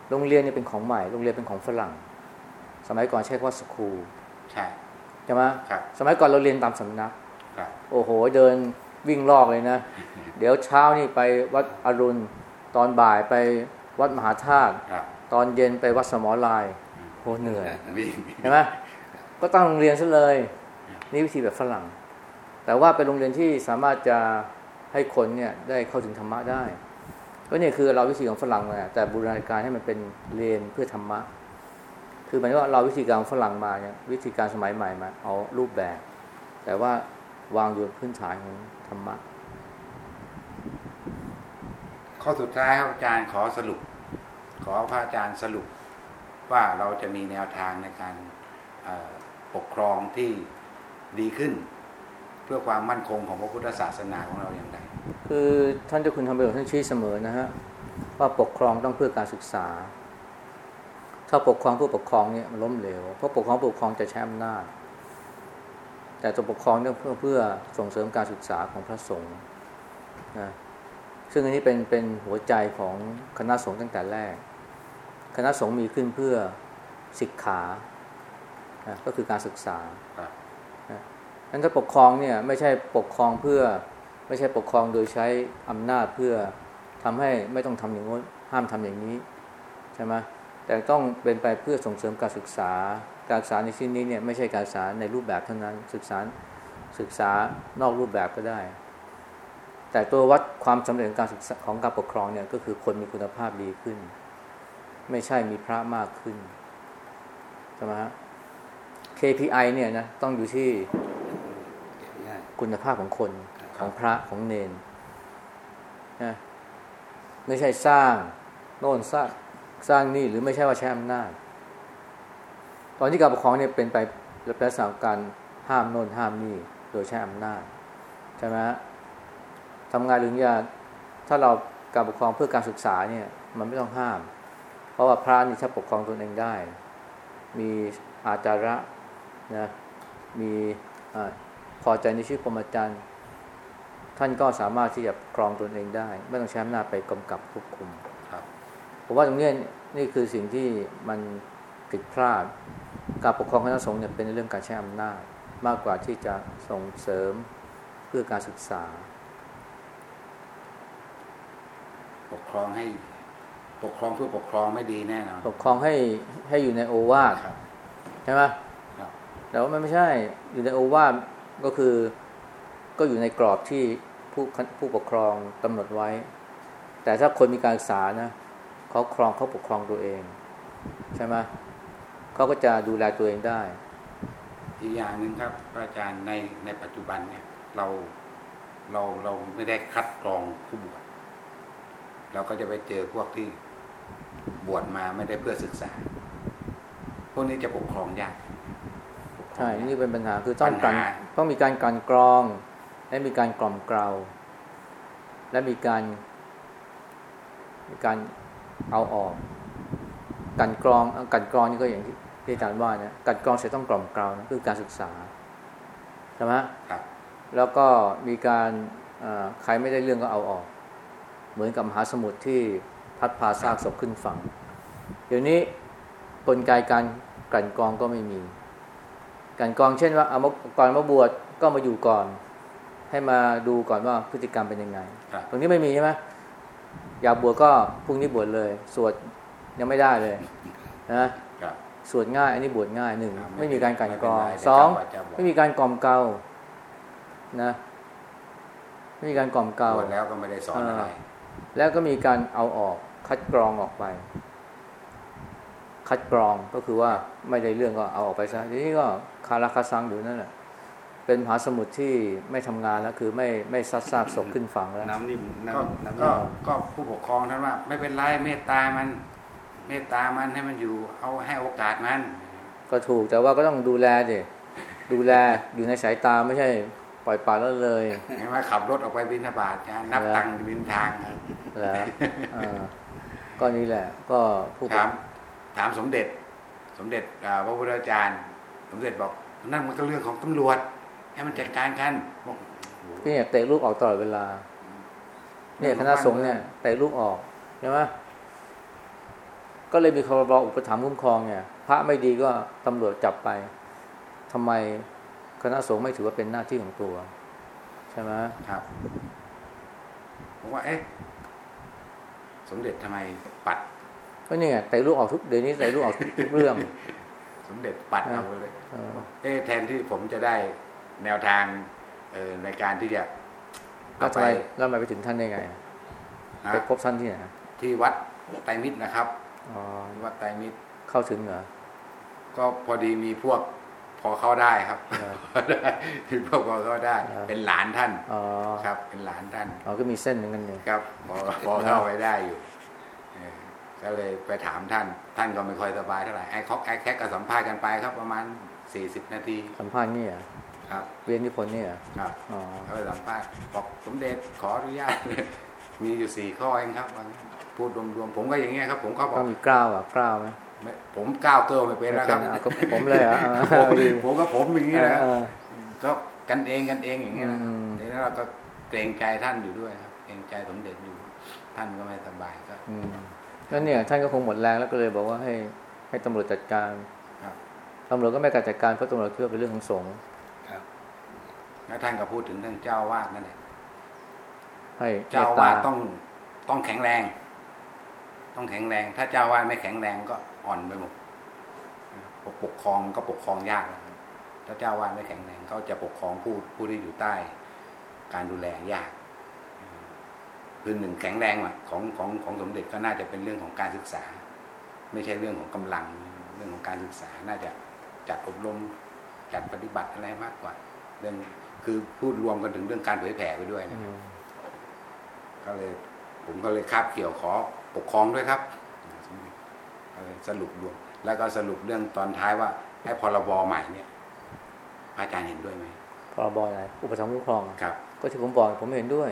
โรงเรียนเนี่ยเป็นของใหม่ โรงเรียนเป็นของฝรั่ง สมัยก่อนใช้คำว่าสคูลใช่ใช่ไหมครับสมัยก่อนเราเรียนตามสำนักครับโอ้โห เดิน วิ่งลอกเลยนะ เดี๋ยวเช้านี่ไปวัดอรุณ ตอนบ่ายไปวัดมหาธาตุครับตอนเย็นไปวัดสมอลายโหเหนื่อยวิ่งเห็นไหมก็ตั้งโรงเรียนซะเลย นี่วิธีแบบฝรั่ง แต่ว่าเป็นโรงเรียนที่สามารถจะให้คนเนี่ยได้เข้าถึงธรรมะได้ ก็เนี่ยคือเราวิธีของฝรั่งนะแต่บูรณาการให้มันเป็นเรียนเพื่อธรรมะ คือหมายถึงว่าเราวิธีการของฝรั่งมาเนี่ยวิธีการสมัยใหม่มาเอารูปแบบ แต่ว่าวางอยู่บนพื้นฐานของ ธรรมะ ข้อสุดท้ายครับอาจารย์ขอสรุป ขอพระอาจารย์สรุปว่าเราจะมีแนวทางในการเอ่อปกครองที่ดีขึ้น เพื่อความมั่นคงของพระพุทธศาสนาของเราอย่างไร คือท่านเจ้าคุณทำประโยชน์ท่านชี้เสมอนะฮะว่าปกครองต้องเพื่อการศึกษา ถ้าปกครองผู้ปกครองเนี่ยมันล้มเหลวเพราะปกครองผู้ปกครองจะใช้อำนาจ แต่ตัวปกครองเนี่ยเพื่อเพื่อส่งเสริมการศึกษาของพระสงฆ์นะซึ่งอันนี้เป็นเป็นหัวใจของคณะสงฆ์ตั้งแต่แรก คณะสงฆ์มีขึ้นเพื่อศิกขานะก็คือการศึกษาครับนั้นถ้าปกครองเนี่ยไม่ใช่ปกครองเพื่อไม่ใช่ปกครองโดยใช้อำนาจเพื่อทำให้ไม่ต้องทำอย่างนู้นห้ามทำอย่างนี้ใช่ไหมแต่ต้องเป็นไปเพื่อส่งเสริมการศึกษา การศึกษาในที่นี้เนี่ยไม่ใช่การศึกษาในรูปแบบเท่านั้นศึกษาศึกษานอกรูปแบบก็ได้ แต่ตัววัดความสำเร็จของการศึกษาของการปกครองเนี่ยก็คือคนมีคุณภาพดีขึ้น ไม่ใช่มีพระมากขึ้นใช่ไหมฮะ KPI เนี่ยนะต้องอยู่ที่คุณภาพของคนของพระของเนนนะไม่ใช่สร้างโน่นสร้างสร้างนี่หรือไม่ใช่ว่าใช้อำนาจ ตอนที่การปกครองเนี่ยเป็นไปลักษณะของการห้ามโน่นห้ามนี่โดยใช้อำนาจใช่ไหมฮะทำงานหรืออย่าถ้าเราการปกครองเพื่อการศึกษาเนี่ยมันไม่ต้องห้าม เพราะว่าพระนี่ถ้าปกครองตนเองได้ มีอาจาระนะมีอาพอใจในชีวิตพรหมจรรย์ท่านก็สามารถที่จะครองตนเองได้ ไม่ต้องใช้อำนาจไปกำกับควบคุมครับผมว่าตรงเนี้ยนี่คือสิ่งที่มัน ผิดพลาด การปกครองคณะสงฆ์เนี่ยเป็นเรื่องการใช้อำนาจมากกว่าที่จะส่งเสริมเพื่อการศึกษา ปกครองให้ปกครองเพื่อปกครองไม่ดีแน่นอนปกครองให้ให้อยู่ในโอวาทครับใช่ไหมครับแต่ว่ามันไม่ใช่อยู่ในโอวาทก็คือก็อยู่ในกรอบที่ผู้ผู้ปกครองกำหนดไว้ แต่ถ้าคนมีการศึกษานะเขาครองเขาปกครองตัวเอง ใช่ไหม เขาก็จะดูแลตัวเองได้ อีกอย่างหนึ่งครับพระอาจารย์ในในปัจจุบันเนี่ย เราเราเราไม่ได้คัดกรองผู้บวชเราก็จะไปเจอพวกที่บวชมาไม่ได้เพื่อศึกษา พวกนี้จะปกครองยากปกครองใช่ยากนี่เป็นปัญหาคือต้องปักาญรหาต้องมีการกลันกรอง และมีการกล่อมเกลาและมีการ มีการเอาออก กันกรอง กันกรองนี่ก็อย่างที่ ที่อาจารย์ว่านะกันกรองเสร็จต้องกล่อมเกลานะคือการศึกษาใช่ไหมครับ แล้วก็มีการเอ่อใครไม่ได้เรื่องก็เอาออก เหมือนกับมหาสมุทรที่พัดพาซากศพขึ้นฝั่ง เดี๋ยวนี้กลไกการกลั่นกรองก็ไม่มีกลั่นกรองเช่นว่าเอามาก่อนมาบวชก็มาอยู่ก่อน ให้มาดูก่อนว่าพฤติกรรมเป็นยังไงครับตรงนี้ไม่มีใช่ไหมอยากบวชก็พรุ่งนี้บวชเลย สวดยังไม่ได้เลยนะครับ สวดง่าย อันนี้บวชง่ายหนึ่งครับไม่มีการกลั่นกรองไม่เป็นไรสองเดี๋ยวจำไว้จะบอกไม่มีการกล่อมเกลานะไม่มีการกล่อมเกลาบวชแล้วก็ไม่ได้สอนอะไรแล้วก็มีการเอาออกคัดกรองออกไป คัดกรองก็คือว่าไม่ได้เรื่องก็เอาออกไปซะทีนี้ก็คาราคาซังอยู่นั่นแหละเป็นมหาสมุทรที่ไม่ทำงานแล้วคือไม่ไม่ซัดซากศพขึ้นฝั่งแล้วน้ำนิ่มก็น้ำน้ำก็นิ่มก็ผู้ปกครองท่านว่า ไม่เป็นไรเมตตามัน เมตตามันให้มันอยู่เอาให้โอกาสมัน ก็ถูกแต่ว่าก็ต้องดูแลดิดูแลอยู่ในสายตาไม่ใช่ปล่อยปละละเลยเห็นไหมขับรถออกไปบินทบาทนะนับเหรอตังค์บินทางนะเหรอเออก็นี่แหละ ก็ผู้ปถากมถามสมเด็จ สมเด็จอ่าพระพุทธอาจารย์ สมเด็จบอกนั่นมันก็เรื่องของตำรวจ ให้มันจัดการกันบอกพี่เนี่ยเตะลูกออกตลอดเวลา เนี่ยคณะสงฆ์เนี่ยเตะลูกออกใช่ไหม ก็เลยมีคอรบอุปถัมภ์คุ้มครองเนี่ยพระไม่ดีก็ตำรวจจับไปทำไมคณะสงฆ์ไม่ถือว่าเป็นหน้าที่ของตัว ใช่ไหมครับผมว่าเอ๊ะสมเด็จทำไมปัดก็เนี่ยเตะลูกออกทุกเดี๋ยวนี้เตะลูกออกทุกเรื่อง สมเด็จปัดเอาไปเลยเออเอ๊ะแทนที่ผมจะได้แนวทางเออในการที่จะแล้เอาวไปทำไมแล้วทำไมไปถึงท่านได้ไงนะไปพบท่านที่ไหนที่วัดไตรมิตรนะครับอ๋อ วัดไตรมิตรเข้าถึงเหรอ ก็พอดีมีพวกพอเข้าได้ครับเออมีพวกพอเข้าได้เออเป็นหลานท่านอ๋อครับ เป็นหลานท่านอ๋อก็มีเส้นเหมือนกันเนี่ยครับพอพอเข้าไปได้อยู่เออก็เลยไปถามท่าน ท่านก็ไม่ค่อยสบายเท่าไหร่ไอ้คอกไอ้แคกก็สัมภาษณ์กันไปครับ ประมาณ40นาที สัมภาษณ์นี่เหรอครับเวียนนิพนธ์นี่เหรอครับอ๋อเขาไปสัมภาษณ์บอกสมเด็จขออนุญาตมีอยู่สี่ข้อเองครับ พูดรวมๆผมก็อย่างเงี้ยครับ ผมก็บอก็กมีกล้าวอะกล้าวไหมไม่ผมก้าวตัวไม่เป็นแล้วครับไม่เป็นอะก็ผมเลยเหรออ่าผมดีผมก็ผมอย่างนี้แหละเออก็กันเองกันเองอย่างเงี้ยนะอืมทีนี้เราก็เกรงใจท่านอยู่ด้วยครับเกรงใจสมเด็จอยู่ ท่านก็ไม่สบายก็อืมแล้วเนี่ย ท่านก็คงหมดแรงแล้วก็เลยบอกว่าให้ให้ตำรวจจัดการครับตำรวจก็ไม่กล้าจัดการเพราะตำรวจคิดว่าเป็นเรื่องของสงฆ์ครับแล้วท่านก็พูดถึงเรื่องเจ้าอาวาดนั่นแหละให้เจ้าเมอาตวาตาดต้องต้องแข็งแรง ต้องแข็งแรง ถ้าเจ้าอาวาดไม่แข็งแรงก็อ่อนไปหมดปกครองก็ปกครองยากนะครับถ้าเจ้าอาวาดไม่แข็งแรงเขาจะปกครองผู้ผู้ที่อยู่ใต้ การดูแลยากคือหนึ่งแข็งแรงอะของของของสมเด็จก็น่าจะเป็นเรื่องของการศึกษา ไม่ใช่เรื่องของกำลังเรื่องของการศึกษาน่าจะจัดอบรมจัดปฏิบัติอะไรมากกว่า เรื่องคือพูดรวมกันถึงเรื่องการเผยแผ่ไปด้วยนะอืมก็เลยผมก็เลยคาบเกี่ยวขอ ปกครองด้วยครับก็เลยสรุปรวมแล้วก็สรุปเรื่องตอนท้ายว่าไอ้พรบใหม่เนี่ยพระอาจารย์เห็นด้วยไหมพรบอะไรอุปถัมภ์คุ้มครองอะครับ ก็ที่ผมบอกผมไม่เห็นด้วย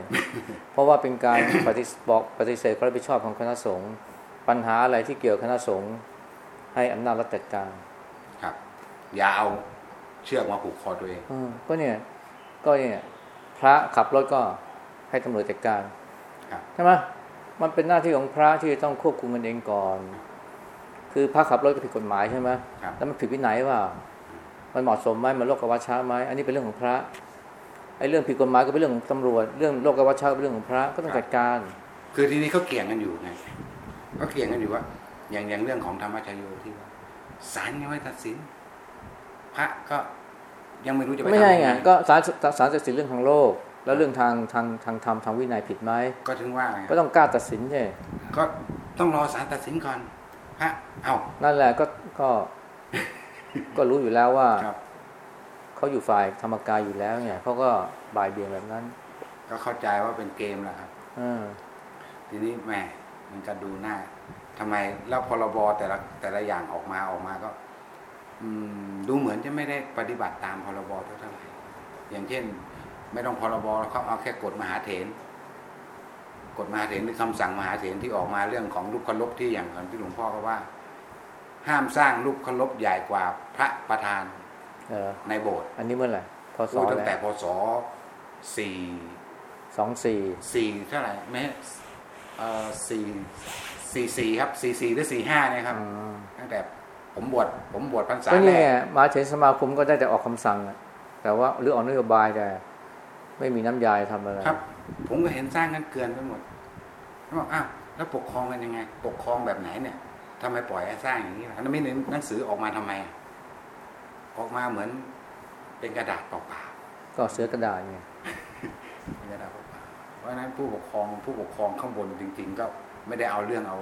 เพราะว่าเป็นการปฏิบอกปฏิเสธความรับผิดชอบของคณะสงฆ์ปัญหาอะไรที่เกี่ยวกับคณะสงฆ์ให้อำนาจรัฐจัดการครับ อย่าเอาเชือกมาผูกคอตัวเองอืมก็เนี่ย ก็เนี่ย พระขับรถก็ให้ตำรวจจัดการครับใช่ไหม มันเป็นหน้าที่ของพระที่จะต้องควบคุมมันเองก่อน คือพระขับรถก็ผิดกฎหมายใช่ไหมครับแล้วมันผิดวินัยว่า มันเหมาะสมไหมมันโลกวัชชะไหมอันนี้เป็นเรื่องของพระไอ้เรื่องผิดกฎหมายก็เป็นเรื่องของตำรวจ เรื่องโลกวัชชะก็เป็นเรื่องของพระก็ต้องจัดการ คือทีนี้เขาเกี่ยงกันอยู่ไงเขาเกี่ยงกันอยู่ว่า อย่างอย่างเรื่องของธรรมชโยที่ว่าศาลยังไม่ตัดสิน พระก็ยังไม่รู้จะไปไม่ใช่ทำยัไงงไงก็ศาลศาลตัดสินเรื่องทางโลก แล้วเรื่องทางทางทางธรรมทางวินัยผิดไหมก็ถึงว่าไงก็ต้องกล้าตัดสินใช่ก็ต้องรอศาลตัดสินก่อนพระเอ้านั่นแหละก็ก็ก็รู้อยู่แล้วว่าครับเขาอยู่ฝ่ายธรรมกายอยู่แล้วเนี่ยเขาก็บ่ายเบี่ยงแบบนั้น ก็เข้าใจว่าเป็นเกมแหละครับเออทีนี้แหม่มันก็ดูหน้าทำไมแล้วพรบแต่ละแต่ละอย่างออกมาออกมาก็ อืม ดูเหมือนจะไม่ได้ปฏิบัติตามพรบเท่าไหร่อย่างเช่น ไม่ต้องพรบเขาเอาแค่กฎมหาเถรกฎมหาเถรหรือคำสั่งมหาเถรที่ออกมาเรื่องของรูปเคารพที่อย่างที่หลวงพ่อก็ว่า ห้ามสร้างรูปเคารพใหญ่กว่าพระประธานเออในโบสถ์อันนี้เมื่อไหร่พศพูดตั้งแล้วแต่พศสี่สองสี่สี่เท่าไหร่ไม่เอ่อสี่สี่สี่ครับสี่สี่หรือสี่ห้าเนี่ยครับอืมตั้งแต่ผมบวชผมบวชพรรษาก็แรนี่ไงกมหาเถรสมาคมก็ได้แต่ออกคำสั่งอะแต่ว่าหรือออกนโยบายแต่ ไม่มีน้ำยายทำอะไรครับ ผมก็เห็นสร้างกันเกลือนไปหมดแล้วบอกอ้าวแล้วปกครองกันยังไง ปกครองแบบไหนเนี่ยทำไมปล่อยให้สร้างอย่างนี้ล่ะแล้วไม่ในหนังสือออกมาทำไมอะออกมาเหมือนเป็นกระดาษเปล่าก็เสือกระดาษไงๆเป็นกระดาษเปล่าๆเพราะฉะนั้นผู้ปกครองผู้ปกครองข้างบนจริง ๆ ก็ไม่ได้เอาเรื่องเอา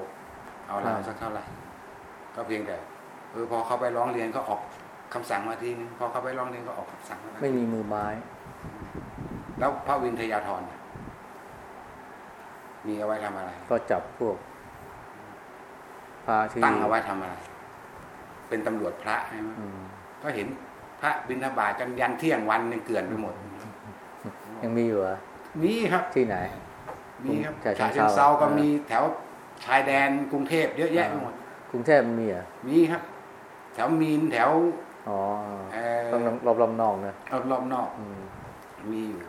เอาเราสักเท่าไหร่ก็เพียงแต่เออพอเขาไปร้องเรียนก็ออกคำสั่งมาทีนึงพอเขาไปร้องเรียนก็ออกคำสั่งมาไม่มีมือไม้ แล้วพระวินทยาธรเนี่ยมีเอาไว้ทำอะไร ก็จับพวกพระที่ตั้งเอาไว้ทำอะไร เป็นตำรวจพระใช่ไหมอืมก็เห็นพระบิณฑบาตกันยันเที่ยงวันหนึงเกลื่อนไปหมด ยังมีอยู่เหรอมีครับที่ไหนมีครับฉะเชิฉะงเชิงเทราเซาก็เออมีแถวชายแดนกรุงเทพเยอะแยะไปหมดกรุงเทพมันมีเหรอมีครับ แถวมีนแถว อ๋อเอ่อต้องรอบรอบๆนอกนะรอบๆนอกอืมมีอยู่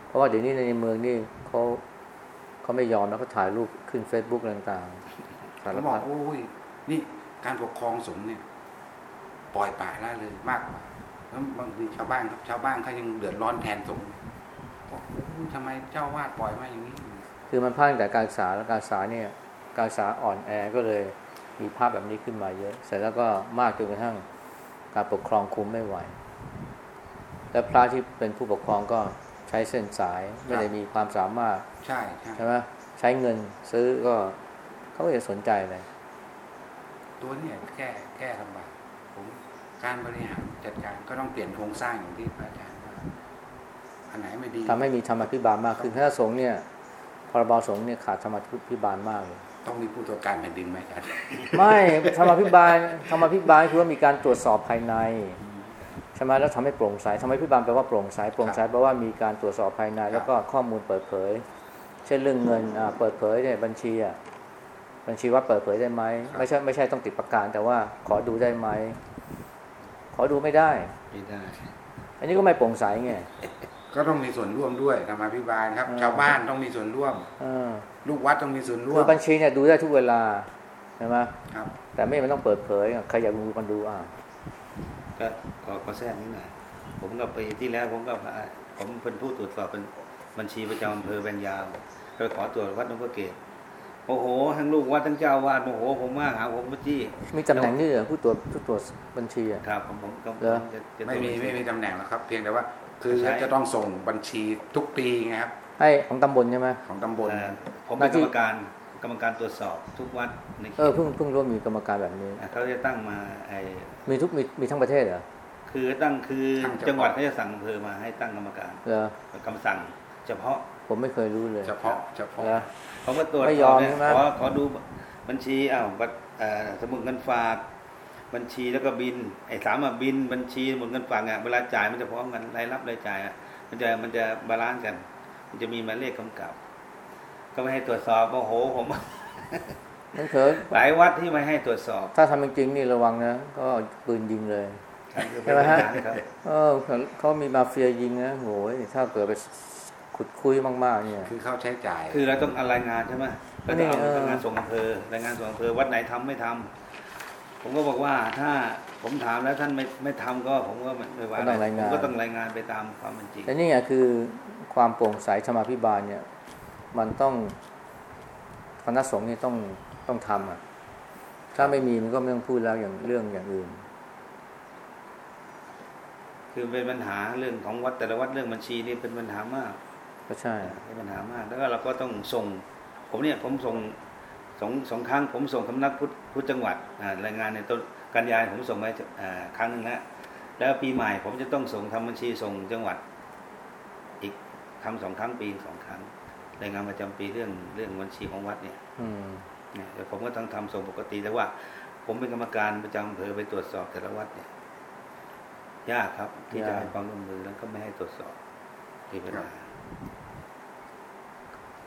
เพราะว่าเดี๋ยวนี้ในเมืองนี่เขาเขาไม่ยอมแล้วเขาถ่ายรูปขึ้นเฟซบุ๊กอะไรต่างๆสารเขาบอพักดโอ้ยนี่การปกครองสงฆ์เนี่ย ปล่อยปละละเลยมากกว่าแล้วบางทีชาวบ้านครับชาวบ้านเขายังเดือดร้อนแทนสงฆ์บอกโอ้ยทำไมเจ้าวาดปล่อยมาอย่างนี้ คือมันพลาดแต่การศึกษาแล้วการศึกษาเนี่ย การศึกษาอ่อนแอก็เลยมีภาพแบบนี้ขึ้นมาเยอะ เสร็จแล้วก็มากจนกระทั่งการปกครองคุมไม่ไหว และพระที่เป็นผู้ปกครองก็ใช้เส้นสายไม่ได้มีความสามารถ ใช่ใช่ใช่ไหมใช้เงินซื้อก็เขาไม่ได้สนใจเลย ตัวเนี่ยแก้แก้ลำบากผมการบริหารจัดการก็ต้องเปลี่ยนโครงสร้างอย่างที่พระอาจารย์ว่าอันไหนไม่ดีทำให้มีธรรมพิบาลมากขึ้นถ้าสงฆ์เนี่ยพรบสงฆ์เนี่ยขาดธรรมพิบาลมากเลยต้องมีผู้ตรวจการแผ่นดินไหมอาจารย์ไม่ธรรมพิบาลธรรมพิบาลคือว่ามีการตรวจสอบภายใน ใช่ไหมแล้วทำให้โปร่งใสธรรมพิบาลแปลว่าโปร่งใสโปร่งใสแปลว่ามีการตรวจสอบภายใน แล้วก็ข้อมูลเปิดเผย เช่นเรื่องเงินอ่าเปิดเผยเนี่ยบัญชีอะบัญชีวัดเปิดเผยได้ไหมไม่ใช่ไม่ใช่ต้องติดประกาศแต่ว่าขอดูได้ไหมขอดูไม่ได้ไม่ได้ อันนี้ก็ไม่โปร่งใสไงก็ต้องมีส่วนร่วมด้วยธรรมาภิบาลครับอ่าชาวบ้านต้องมีส่วนร่วมเออลูกวัดต้องมีส่วนร่วคืมอบัญชีเนี่ยดูได้ทุกเวลาใช่ไหมครับ แต่ไม่มันต้องเปิดเผยใครอยากดูมันดูอ่า ก็ขอขอแทรกนิดหน่อยผมก็ไปที่แล้วผมก็พาผมเป็นผู้ตรวจสอบเป็นบัญชีประจำอำเภอแวงยาวก็ขอตรวจวัดหลวงพ่อเกศโอ้โหทั้งลูกวัดทั้งเจ้าวาดโอ้โหผมมากหาผมมาจี้มีตำแหน่งนี่เหรอผู้ตรวจผู้ตรวจบัญชีอะครับผมผมก็เหรอจะจะไม่มีไม่มีตำแหน่งหรอกครับ เพียงแต่ว่า คือใช่จะต้องส่งบัญชีทุกปีไงครับให้ของตำบลใช่ไหมของตำบลเอ่อผมเป็นหน้ากที่รรมการ กรรมการตรวจสอบทุกวัดในเขเออตเพิ่งเพิ่งรู้ว่ามีกรรมการแบบนี้อะเขาจะตั้งมาไอ้มีทุกมีมีทั้งประเทศเหรอคือตั้งคือจังหวัดเขาจะสั่งอำเภอมาให้ตั้งกรรมการเหรอคำสั่ง เฉพาะผมไม่เคยรู้เลย เฉพาะเฉพาะเหรอผมก็ตรวจไม่ยอมสบเนี่ใช่ไหมขอขอดูบัญชีอ้าวบัตรเอ่อสมุดเงินฝากบัญชีแล้วก็บินไอ้สามอะบินบัญชีสมุดเงินฝากอะเวลาจ่ายมันจะพร้อมกันรายรับรายจ่ายอะมันจะมันจะ balance กัน มันจะมีหมายเลขกำกับ ก็ไม่ให้ตรวจสอบโอ้โหผมนั่นเถอะหลายวัดที่ไม่ให้ตรวจสอบ ถ้าทำจริงๆนี่ระวังนะ ก็เอาปืนยิงเลยใช่ไหมฮะครับเออเขาเขามีมาเฟียยิงนะโหยถ้าเกิดไปขุดคุ้ยมากๆเนี่ย คือเข้าใช้จ่าย คือเราต้องเอารายงานใช่ไหมเรานี่ต้องเอาเออรายงานส่งอำเภอรายงานส่งอำเภอวัดไหนทำไม่ทำผมก็บอกว่าถ้าผมถามแล้วท่านไม่ไม่ทำก็ผมก็ไม่ไม่ว่าก็ต้องรายผงานมก็ต้องรายงานไปตามความเป็นจริงแต่นี่ไงคือความโปร่งใสธรรมาภิบาลเนี่ย มันต้องคณะสงฆ์นี่ต้องต้องทำอะ ถ้าไม่มีมันก็ไม่ต้องพูดแล้วอย่างเรื่องอย่างอื่น คือเป็นปัญหาเรื่องของวัดแต่ละวัดเรื่องบัญชีนี่เป็นปัญหามาก ก็ใช่เป็นปัญหามาก แล้วก็เราก็ต้องส่ง ผมเนี่ยผมส่งสองสองครั้ง ผมส่งสำนักพุทธพุทธจังหวัดอ่ารายงานในต้นกันยายนผมส่งไปอ่าครั้งหนึ่งแล้วแล้วปีใหม่ผมจะต้องส่งทำบัญชีส่งจังหวัด อีกทำสองครั้งปีสองครั้ง รายงานประจำปีเรื่องเรื่องบัญชีของวัดเนี่ย อืมเนี่ยเดี๋ยวผมก็ต้องทำส่งปกติแต่ว่า ผมเป็นกรรมการประจำอำเภอไปตรวจสอบแต่ละวัดเนี่ย ยากครับ ที่จะให้ความร่วมมือแล้วก็ไม่ให้ตรวจสอบมีปัญหา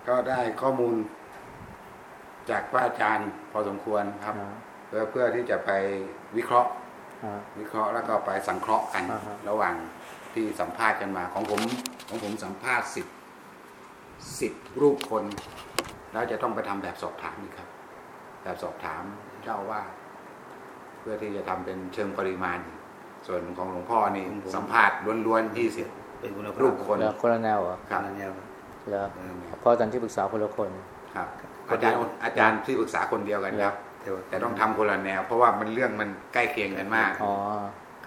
ก็ได้ข้อมูลจากพระอาจารย์พอสมควรครับอ่าเพื่อเพื่อที่จะไปวิเคราะห์อ่าวิเคราะห์แล้วก็ไปสังเคราะห์กันอ่าฮะระหว่างที่สัมภาษณ์กันมา ของผมของผมสัมภาษณ์สิบ สิบรูปคน แล้วจะต้องไปทำแบบสอบถามอีกครับ แบบสอบถามเจ้าว่า เพื่อที่จะทำเป็นเชิงปริมาณอีกส่วนของหลวงพ่อนี่สัมภาษณ์ล้วนๆยี่สิบเป็นคุณภาพรูปคนแล้วคนละแนวเหรอครับแนวแล้วเออเพราะอาจารย์ที่ปรึกษาคนละคนครับอาจารย์อาจารย์ที่ปรึกษาคนเดียวกันครับแต่ว่าแต่ต้องทำคนละแนว เพราะว่ามันเรื่องมันใกล้เคียงกันมากอ๋อ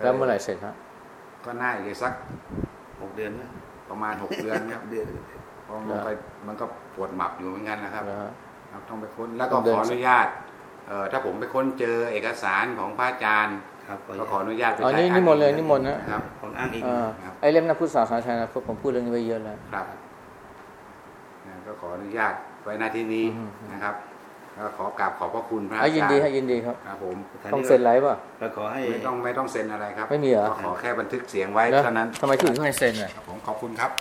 แล้วเมื่อไหร่เสร็จฮะก็น่าจะสักหกเดือนนะประมาณหกเดือนครับเดือนเพราะมันไปมันก็ปวดหมับอยู่เหมือนกันนะครับแล้วฮะครับต้องไปค้นแล้วก็ต้องเดิขนออนุญาตเอ่อถ้าผมไปค้นเจอเอกสารของพระอาจารย์ครับก็ขออนุญาตไปอ๋อใช้นี่อ้างนิมนต์เลยอิงนิมนต์นะครับของอ้างอิงอ่าครับไอ้เล่มนักพุทธศาสนาไทยนะผมพูดเรื่องนี้ไว้เยอะแล้วครับนะก็ขออนุญาตไว้หน้าที่นี้อืมนะครับก็ขอกราบขอบพระคุณพระอาอะจารย์ยินดีให้ยินดีครับครับผมต้องเซ็นไรป่ะเราขอให้ไม่ต้องไม่ต้องเซ็นอะไรครับ ไม่มีเหรอก็ขอแค่บันทึกเสียงไว้แล้วเท่านั้นทำไมถึงต้องให้เซ็นอะครับผมขอบคุณครับ